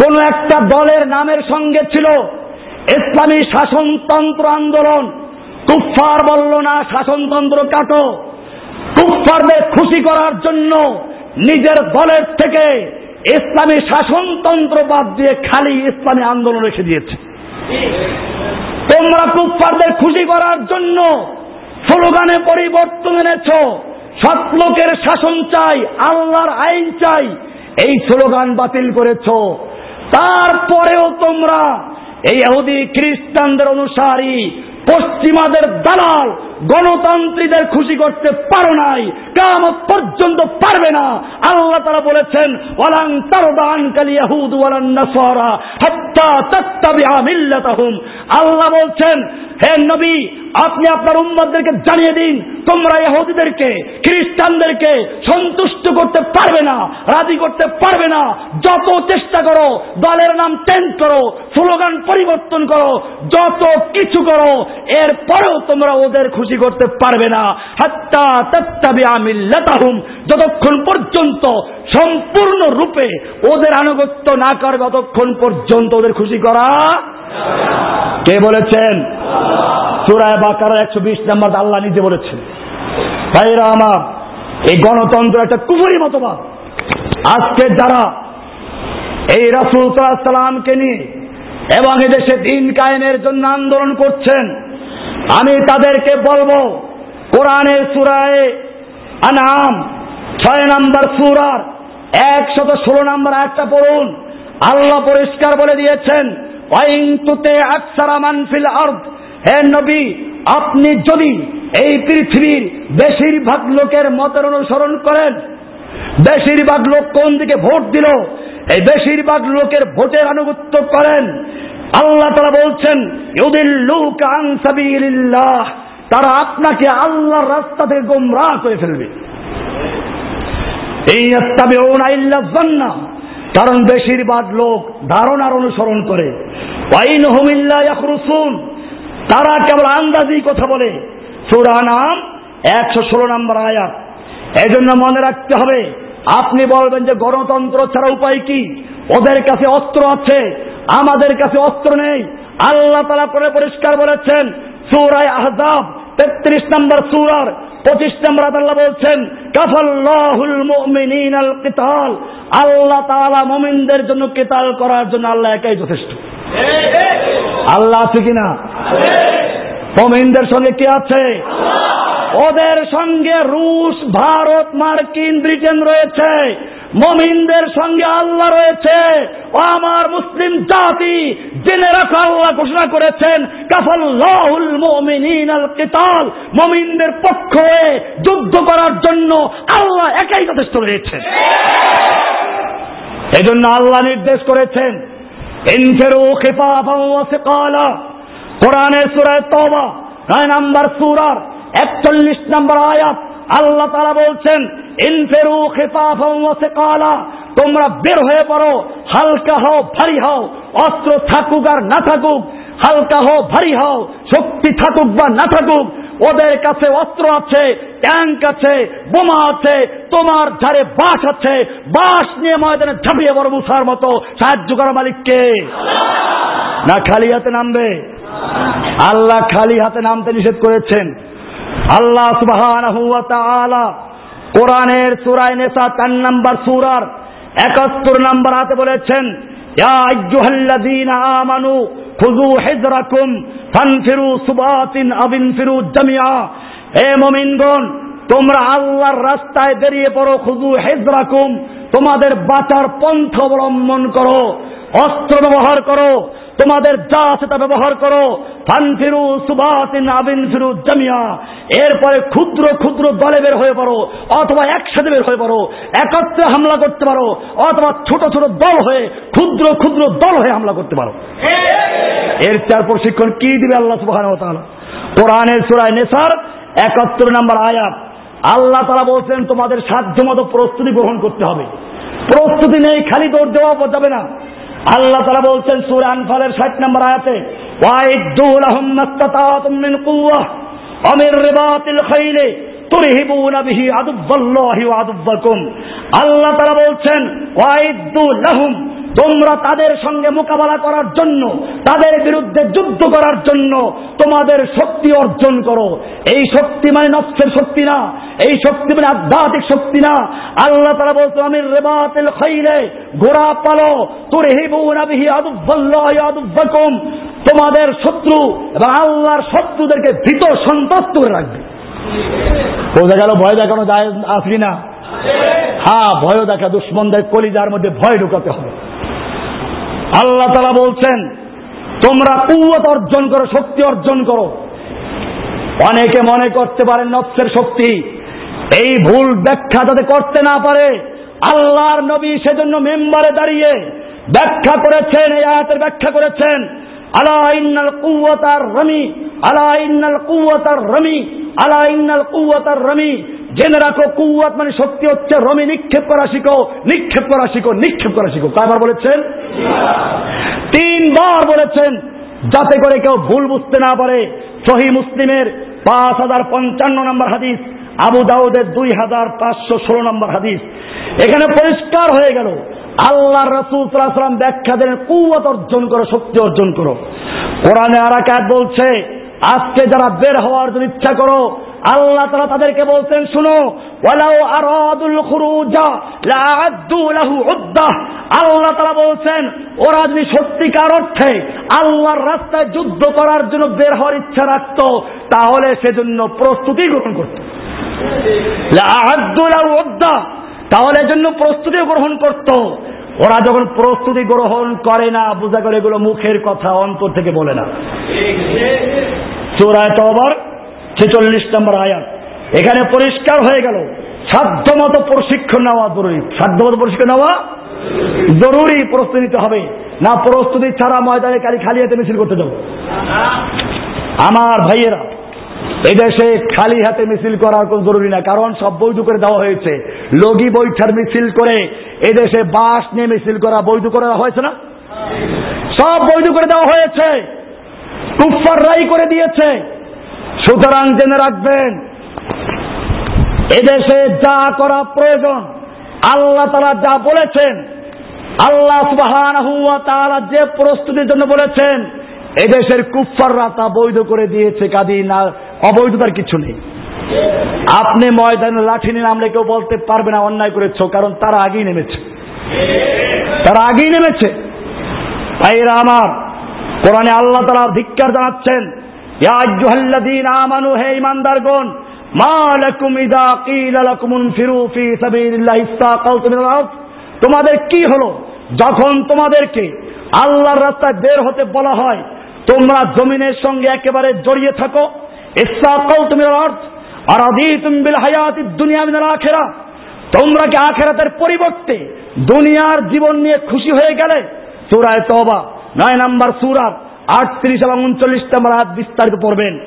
কোন একটা দলের নামের সঙ্গে ছিল ইসলামী শাসনতন্ত্র আন্দোলন। কুফফার বলল, না, শাসনতন্ত্র কাটো। কুফফারদের খুশি করার জন্য নিজের দলের থেকে ইসলামী শাসনতন্ত্র বাদ দিয়ে খালি ইসলামী আন্দোলন রেখে দিয়েছে। তোমরা কুফফারদের খুশি করার জন্য স্লোগানে পরিবর্তন এনেছ। সৎলোকের শাসন চাই, আল্লাহর আইন চাই, এই স্লোগান বাতিল করেছ। তারপরেও তোমরা এই খ্রিস্টানদের অনুসারী, পশ্চিমাদের দালাল গণতান্ত্রীদের খুশি করতে পারো নাই কামত পর্যন্ত পারবে না। আল্লাহ তারা বলেছেন আল্লাহ বলছেন, হে নবী, আপনি আপনার উম্মতদেরকে জানিয়ে দিন, তোমরা ইহুদিদেরকে, খ্রিস্টানদেরকে সন্তুষ্ট করতে পারবে না, রাজি করতে পারবে না। যত চেষ্টা করো, দলের নাম চেঞ্জ করো, স্লোগান পরিবর্তন করো, যত কিছু করো, এরপরেও তোমরা ওদের খুশি করতে পারবে না। হাত্তা তত্তাবি আমিল্লাতাহুম যতক্ষণ পর্যন্ত সম্পূর্ণ রূপে ওদের আনুগত্য না করবে ততক্ষণ পর্যন্ত ওদের খুশি করা কে বলেছেন? সুরায় বাকার একশো বিশ নম্বর আল্লাহ নিজে বলেছেন। ভাইরা আমার, এই গণতন্ত্র একটা কুফুরি মতবাদ। আজকে যারা এই রাসুল সালামকে নিয়ে এবং এদেশে দিন কায়েমের জন্য আন্দোলন করছেন আমি তাদেরকে বলব, কোরআনের সুরায় আনাম ছয় নম্বর সুরার একশত ষোলো নম্বর একটা পড়ুন। আল্লাহ পরিষ্কার বলে দিয়েছেন হে নবী, আপনি যদি এই পৃথিবীর বেশিরভাগ লোকের মতের অনুসরণ করেন, বেশিরভাগ লোক কোন দিকে ভোট দিল? এই বেশিরভাগ লোকের ভোটের আনুগত্য করেন। আল্লাহ তারা বলছেন তারা আপনাকে আল্লাহর রাস্তা থেকে গোমরা করে ফেলবে। এই কারণ বেশিরভাগ লোক ধারণার অনুসরণ করে। তারা কেবল আন্দাজি কথা বলে। সুরা নাম একশো ষোলো নম্বর আয়াত। এই জন্য মনে রাখতে হবে, আপনি বলবেন যে গণতন্ত্র ছাড়া উপায় কি? ওদের কাছে অস্ত্র আছে আমাদের কাছে অস্ত্র নেই। আল্লাহ তালা পরে পরিষ্কার বলেছেন সুরায় আহজাব তেত্রিশ নম্বর সুরার পঁচিশ নম্বর আল্লাহ বলছেন কাফাল্লাহুল মুমিনিন আল কিতাল। আল্লাহ তালা মুমিনদের জন্য কিতাল করার জন্য আল্লাহ একাই যথেষ্ট। আল্লাহ আছে কিনা? মুমিনদের সঙ্গে কে আছে? ওদের সঙ্গে রুশ, ভারত, মার্কিন, ব্রিটেন রয়েছে। মমিনদের সঙ্গে আল্লাহ রয়েছে। ও আমার মুসলিম জাতি, জেনে রাখা আল্লাহ ঘোষণা করেছেন, কাফাল্লাহুল মুমিনিন আল কিতাল। মমিনদের পক্ষ হয়ে যুদ্ধ করার জন্য আল্লাহ একাই যথেষ্ট রয়েছে। এজন্য আল্লাহ নির্দেশ করেছেন, ইনফিরু খিফাফাও ওয়া কোরআনের সূরা তবা নয় নাম্বার সূরার একচল্লিশ নম্বর আয়াত, আল্লাহ তারা বলছেন, ইনফেরু খেতাফা তোমরা বের হয়ে পড়ো, হালকা হও, ভারী হও, অস্ত্র থাকুক আর না থাকুক, হালকা হও, ভারী হও, শক্তি থাকুক বা না থাকুক, ওদের কাছে অস্ত্র আছে, ট্যাঙ্ক আছে, বোমা আছে, তোমার ধারে বাস আছে বাস নিয়ে ময়দানে ঝাঁপিয়ে বড় মুসার মতো সাহায্য করা মালিককে। না খালি হাতে নামবে। আল্লাহ খালি হাতে নামতে নিষেধ করেছেন। আল্লাহ সুবাহ কোরআনের সুরায় নেশা চার নাম্বার সুরার একাত্তর নাম্বার হাতে বলেছেন আমানু খুজু হেজরাকুম ফানফিরু সুবাতিন আবিন ফিরু জামিয়া মমিনগণ, তোমরা আল্লাহর রাস্তায় বেরিয়ে পড়ো খুজু হেজরাকুম, তোমাদের বাঁচার পন্থ অবলম্বন করো, অস্ত্র ব্যবহার করো তোমাদের যা আছে তা ব্যবহার করো। ফানফিরু সুবাতিন আবিন ফিরু জামিয়া। এরপরে ক্ষুদ্র ক্ষুদ্র দলে বের হয়ে পড়ো, অথবা একসাথে বের হয়ে পড়ো, একত্রে হামলা করতে পারো, অথবা ছোট ছোট দল হয়ে, ক্ষুদ্র ক্ষুদ্র দল হয়ে হামলা করতে পারো। এর চার প্রশিক্ষণ কি দিবে আল্লাহ সুবাহ কোরআনের সুরায় নেশার একাত্তর নম্বর আয়াত। আল্লাহ তারা বলছেন, তোমাদের সাধ্য মতো প্রস্তুতি গ্রহণ করতে হবে। প্রস্তুতি নেই, খালি দৌড় দেওয়া যাবে না। আল্লাহ তারা বলছেন সুর আনফালের ষাট নম্বর আয়াতে ওয়াইদুল আহম্মাস্তাতাতুম মিন কুওয়া অমির রিবাতিল খাইলে আল্লাহ তারা বলছেন তোমরা তাদের সঙ্গে মোকাবেলা করার জন্য, তাদের বিরুদ্ধে যুদ্ধ করার জন্য তোমাদের শক্তি অর্জন করো। এই শক্তি মানে নফসের শক্তি না, এই শক্তি মানে আধ্যাত্মিক শক্তি না। আল্লাহ তারা বলতো আমি রেবাতিল খাইলে ঘোড়া পালো। তোর হিবুন আবিহি আদুব্বাল্লাহ আদুব্বাকুম তোমাদের শত্রু এবং আল্লাহর শত্রুদেরকে ভীত সন্তুষ্ট করে রাখবে। বোঝা গেল ভয় দেখানো যায় আসলি না। হ্যাঁ ভয় দেখা দুশ্মনদের কলিজার মধ্যে ভয় ঢুকাতে হবে। আল্লাহ তালা বলছেন, তোমরা কুয়ত অর্জন করো, শক্তি অর্জন করো। অনেকে মনে করতে পারেন নফসের শক্তি। এই ভুল ব্যাখ্যা যাতে করতে না পারে, আল্লাহর নবী সেজন্য মেম্বারে দাঁড়িয়ে ব্যাখ্যা করেছেন, এই আয়াতের ব্যাখ্যা করেছেন। আলা ইন্নাল কুয়াতার রমি, আলা রমি, আলা কুয়াতার রমি। জেনে রাখো কুয়াত মানে শক্তি হচ্ছে রমি। নিক্ষেপ করা শিখো, নিক্ষেপ করা শিখো, নিক্ষেপ করা শিখো। কয়বার বলেছেন? তিনবার বলেছেন, যাতে করে কেউ ভুল বুঝতে না পারে। সহি মুসলিমের পাঁচ হাজার পঞ্চান্ন নম্বর হাদিস, আবু দাউদের দুই হাজার পাঁচশো ষোলো নম্বর হাদিস। এখানে পরিষ্কার হয়ে গেল আল্লাহ রসুল সাল্লাম ব্যাখ্যা দেন কুয়াত অর্জন করো, শক্তি অর্জন করো। কোরআনে আরাকাত বলছে, আজকে যারা বের হওয়ার জন্য ইচ্ছা করো, আল্লাহ তারা তাদেরকে বলছেন, শুনো আল্লাহ তারা বলছেন, ওরা যদি সত্যিকার অর্থে আল্লাহর রাস্তায় যুদ্ধ করার জন্য বের হওয়ার ইচ্ছা রাখত, তাহলে সেজন্য প্রস্তুতি গ্রহণ করত। তাহলে জন্য প্রস্তুতি গ্রহণ করত। ওরা যখন প্রস্তুতি গ্রহণ করে না, বোঝা করে এগুলো মুখের কথা, অন্তর থেকে বলে না। চোরায় তবর ছেচল্লিশ নম্বর আয়াত। এখানে পরিষ্কার হয়ে গেল, সাধ্যমতো প্রশিক্ষণ নেওয়া জরুরি। সাধ্যমতো প্রশিক্ষণ নেওয়া জরুরি, প্রস্তুতি নিতে হবে। না প্রস্তুতি ছাড়া ময়দানে কালি খালি হাতে মিছিল করতে যাব আমার ভাইয়েরা এদেশে খালি হাতে মিছিল করার কোন জরুরি না, কারণ সব বৈধ করে দেওয়া হয়েছে। লগি বৈঠার মিছিল করে এদেশে বাস নিয়ে মিছিল করা বৈধ করে দেওয়া হয়েছে না? সব বৈধ করে দেওয়া হয়েছে। কুফার রাই করে দিয়েছে। সুতরাং জেনে রাখবেন এদেশে যা করা প্রয়োজন, আল্লাহ তারা যা বলেছেন, আল্লাহ তারা যে প্রস্তুতির জন্য বলেছেন এদেশের কুফাররা তা বৈধ করে দিয়েছে কাদি না অবৈধতার কিছু নেই। আপনি ময়দানে লাঠি নিয়ে নামলে কেউ বলতে পারবে না, অন্যায় করেছ, কারণ তারা আগেই নেমেছে। তারা আগেই নেমেছে। ভাইরা আমার, কোরআনে আল্লাহ তারা ধিক্কার জানাচ্ছেন তোমাদের কি হলো? যখন তোমাদেরকে আল্লাহর রাস্তায় বের হতে বলা হয়, তোমরা জমিনের সঙ্গে একেবারে জড়িয়ে থাকো তোমরা কি আখেরাতের পরিবর্তে দুনিয়ার জীবন নিয়ে খুশি হয়ে গেলে? সূরায়ে তবা নয় নাম্বার সুরার আটত্রিশ এবং উনচল্লিশ নম্বর হাত বিস্তারিত পড়বেন।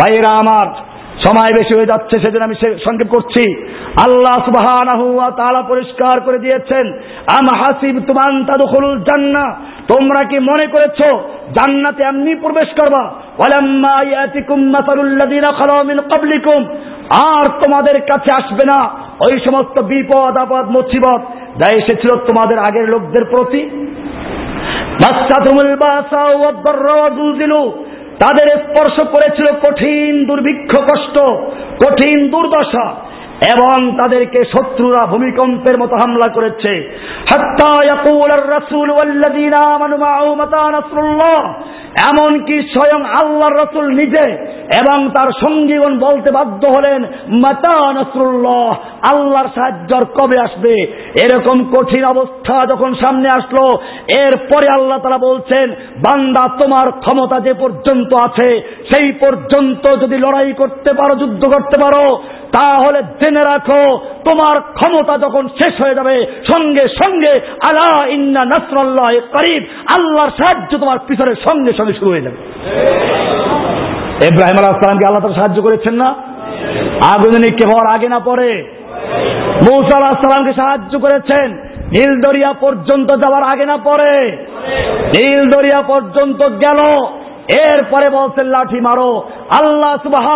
ভাইয়েরা আমার সময় বেশি হয়ে যাচ্ছে সেদিন আমি সংক্ষেপ করছি। আল্লাহ ওয়া পরিষ্কার করে দিয়েছেন, আম হাসিব তুমান তাদখুলুল জান্নাহ তোমরা কি মনে করেছ জান্নাতে এমনি প্রবেশ করবা? আর তোমাদের কাছে আসবে না ওই সমস্ত বিপদ, আপদ, মুসিবত যা এসেছিল তোমাদের আগের লোকদের প্রতি। তাদের স্পর্শ করেছিল কঠিন দুর্ভিক্ষ কষ্ট কঠিন দুর্দশা। এবং তাদেরকে শত্রুরা ভূমিকম্পের মতো হামলা করেছে। এমনকি স্বয়ং আল্লাহর রসুল নিজে এবং তার সঙ্গীগণ বলতে বাধ্য হলেন, মাতা নসরুল্লাহ, আল্লাহর সাহায্য কবে আসবে? এরকম কঠিন অবস্থা যখন সামনে আসলো, এরপরে আল্লাহ তারা বলছেন, বান্দা, তোমার ক্ষমতা যে পর্যন্ত আছে, সেই পর্যন্ত যদি লড়াই করতে পারো, যুদ্ধ করতে পারো তাহলে জেনে রাখো, তোমার ক্ষমতা যখন শেষ হয়ে যাবে, সঙ্গে সঙ্গে আলা ইন্না নাসরাল্লাহ করিব, আল্লাহর সাহায্য তোমার পিছনে সঙ্গে সঙ্গে শুরু হয়ে যাবে। ইব্রাহিম আলাহ আল্লাহ তারা সাহায্য করেছেন না? আগুনিক কে হওয়ার আগে না পরে? মৌসা আলাহ সালামকে সাহায্য করেছেন নীল দরিয়া পর্যন্ত যাওয়ার আগে না পরে? নীল দরিয়া পর্যন্ত গেল। এরপরে বলছেন, লাঠি মারো। আল্লাহ সুবাহ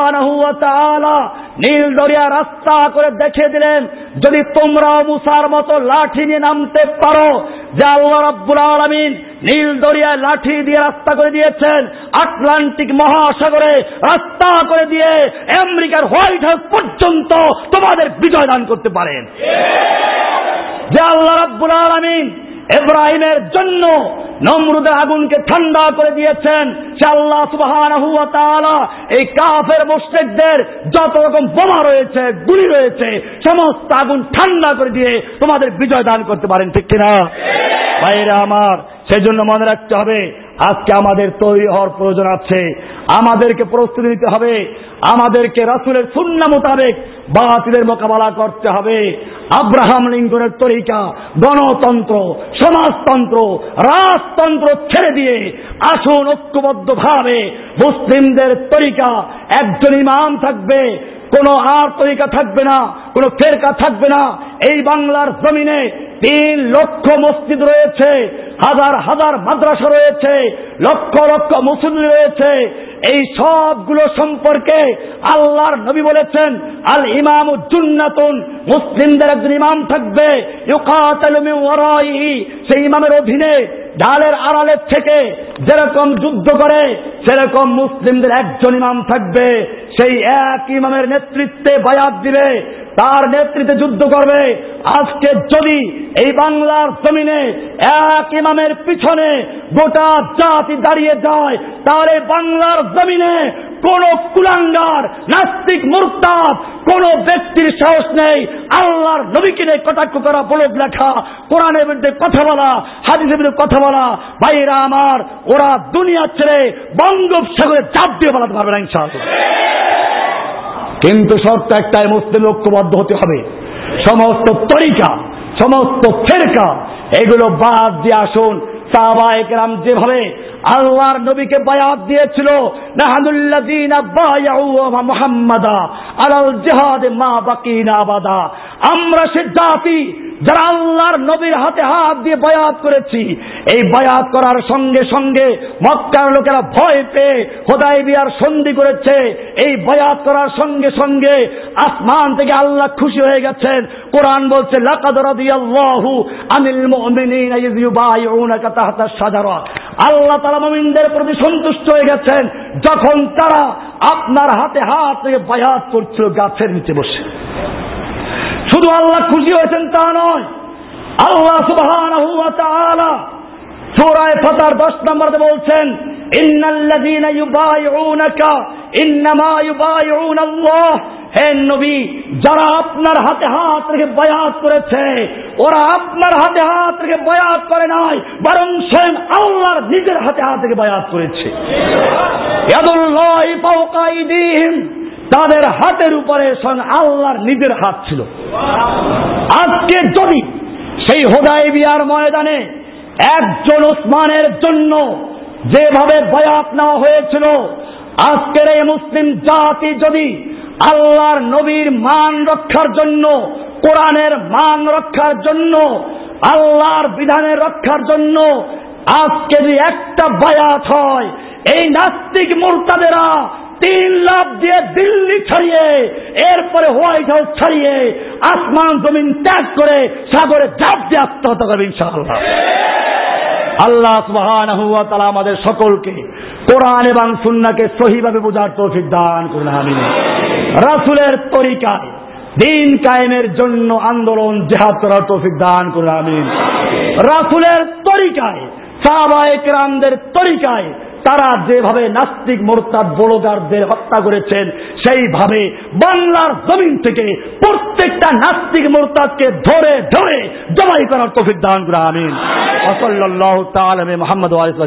নীল দরিয়া রাস্তা করে দেখে দিলেন, যদি তোমরা মুসার মতো লাঠি নিয়ে নামতে পারো, যে আল্লাহ রব্বুল আলমিন নীল দরিয়ায় লাঠি দিয়ে রাস্তা করে দিয়েছেন, আটলান্টিক মহাসাগরে রাস্তা করে দিয়ে আমেরিকার হোয়াইট হাউস পর্যন্ত তোমাদের বিজয় দান করতে পারেন। যে আল্লাহ রব্বুল আলমিন এব্রাহিমের জন্য নমরুদের আগুনকে ঠান্ডা করে দিয়েছেন। এই কাফের মুশরিকদের যত রকম বোমা রয়েছে, গুলি রয়েছে, সমস্ত আগুন ঠান্ডা করে দিয়ে তোমাদের বিজয় দান করতে পারেন, ঠিক কিনা? বাইরে আমার সেজন্য মনে রাখতে হবে, আজকে আমাদের তৈরি হওয়ার প্রয়োজন আছে। আমাদেরকে প্রস্তুতি নিতে হবে। আমাদেরকে রাসুলের সুন্না মোতাবেক বাতিলের মোকাবেলা করতে হবে। আব্রাহাম লিঙ্কনের তরিকা, গণতন্ত্র, সমাজতন্ত্র, রাজতন্ত্র ছেড়ে দিয়ে আসুন ঐক্যবদ্ধ ভাবে মুসলিমদের তরিকা, একজন ইমাম থাকবে, কোনো আর তরিকা থাকবে না, কোনো ফেরকা থাকবে না। এই বাংলার জমিনে তিন লক্ষ মসজিদ রয়েছে। হাজার হাজার মাদ্রাসা রয়েছে, লক্ষ লক্ষ মুসলিম রয়েছে। এই সবগুলো সম্পর্কে আল্লাহর নবী বলেছেন, আল ইমাম জুন্নাতুন মুসলিমদের একজন ইমাম থাকবে সেই ইমামের অধীনে ঢালের আড়ালের থেকে যেরকম যুদ্ধ করে, সেরকম মুসলিমদের একজন ইমাম থাকবে। সেই এক ইমামের নেতৃত্বে বায়াত দিবে, তার নেতৃত্বে যুদ্ধ করবে। আজকে যদি এই বাংলার জমিনে এক ইমামের পিছনে গোটা জাতি দাঁড়িয়ে যায়। তাহলে বাংলার জমিনে কোন কুলাঙ্গার, নাস্তিক, মুরতাদ, কোন ব্যক্তির সাহস নেই। আল্লাহর নবীকে নিয়ে কটাক্ষ করা বলক লেখা, কোরআনের বিরুদ্ধে কথা বলা, হাদিসের বিরুদ্ধে কথা বলা। ভাইরা আমার, ওরা দুনিয়া ছেড়ে বঙ্গোপসাগরে চাপ দিয়ে বলাতে পারবে না, ইনশাআল্লাহ। কিন্তু শর্ত একটাই, মুসলিম ঐক্যবদ্ধ হতে হবে। সমস্ত তরিকা, সমস্ত ফেরকা এগুলো বাদ দিয়ে আসুন। সাহবা একরাম যেভাবে আল্লাহর নবীকে বায়াত দিয়েছিল মুহাম্মাদা আলাল জেহাদ মা বাকিনা আবাদা। আমরা সে জাতি যারা আল্লাহর নবীর হাতে হাত দিয়ে বয়াত করেছি, এই বয়াত করার সঙ্গে সঙ্গে মক্কার লোকেরা ভয় পেয়ে হোদাই বিয়ার সন্ধি করেছে। এই বয়াত করার সঙ্গে সঙ্গে আসমান থেকে আল্লাহ খুশি হয়ে গেছেন। কোরআন বলছে আল্লাহ তাআলা মুমিনদের প্রতি সন্তুষ্ট হয়ে গেছেন। যখন তারা আপনার হাতে হাত থেকে বায়াত করছিল, গাছের নিচে বসে। শুধু আল্লাহ খুশি হয়েছেন তা নয়। আল্লাহ তাআলা সূরায়ে ফাতার 10 নম্বরে বলছেন যারা আপনার হাতে হাত রেখে বয়াত করেছে, ওরা আপনার হাতে হাত রেখে বয়াত করে নাই, বরং স্বয়ং আল্লাহর নিজের হাতে হাত রেখে বয়াত করেছে। তাদের হাতের উপরে স্বয়ং আল্লাহর নিজের হাত ছিল। আজকে যদি সেই হোদাই বিয়ার ময়দানে একজন ওসমানের জন্য যেভাবে বয়াত নেওয়া হয়েছিল, আজকের এই মুসলিম জাতি যদি আল্লাহর নবীর মান রক্ষার জন্য, কোরআনের মান রক্ষার জন্য, আল্লাহর বিধানের রক্ষার জন্য আজকে যদি একটা বায়াত হয়, এই নাস্তিক মোরতাদেরা তিন লাভ দিয়ে দিল্লি ছাড়িয়ে, এরপরে হোয়াইট হাউস ছাড়িয়ে, আসমান জমিন ত্যাগ করে সাগরে চাপ দিয়ে আত্মহত্যা করবে ইনশাআল্লাহ। আল্লাহ সুবহানাহু ওয়া আমাদের সকলকে কোরআন এবং সুন্নাহকে সহিভাবে বোঝার তৌফিক দান করুন, আমিন। রাসূলের তরিকায় দিন কায়েমের জন্য আন্দোলন জেহাদ করার তৌফিক দান করুন, আমিন। রাসুলের তরিকায় সাহাবায়ে কেরামদের তরিকায় তারা যেভাবে নাস্তিক মোরতাদ বড়গারদের হত্যা করেছেন, সেইভাবে বাংলার জমিন থেকে প্রত্যেকটা নাস্তিক মোরতাদকে ধরে ধরে জবাই করার তফিক দান করে, আমিন। মোহাম্মদ ওয়ারিস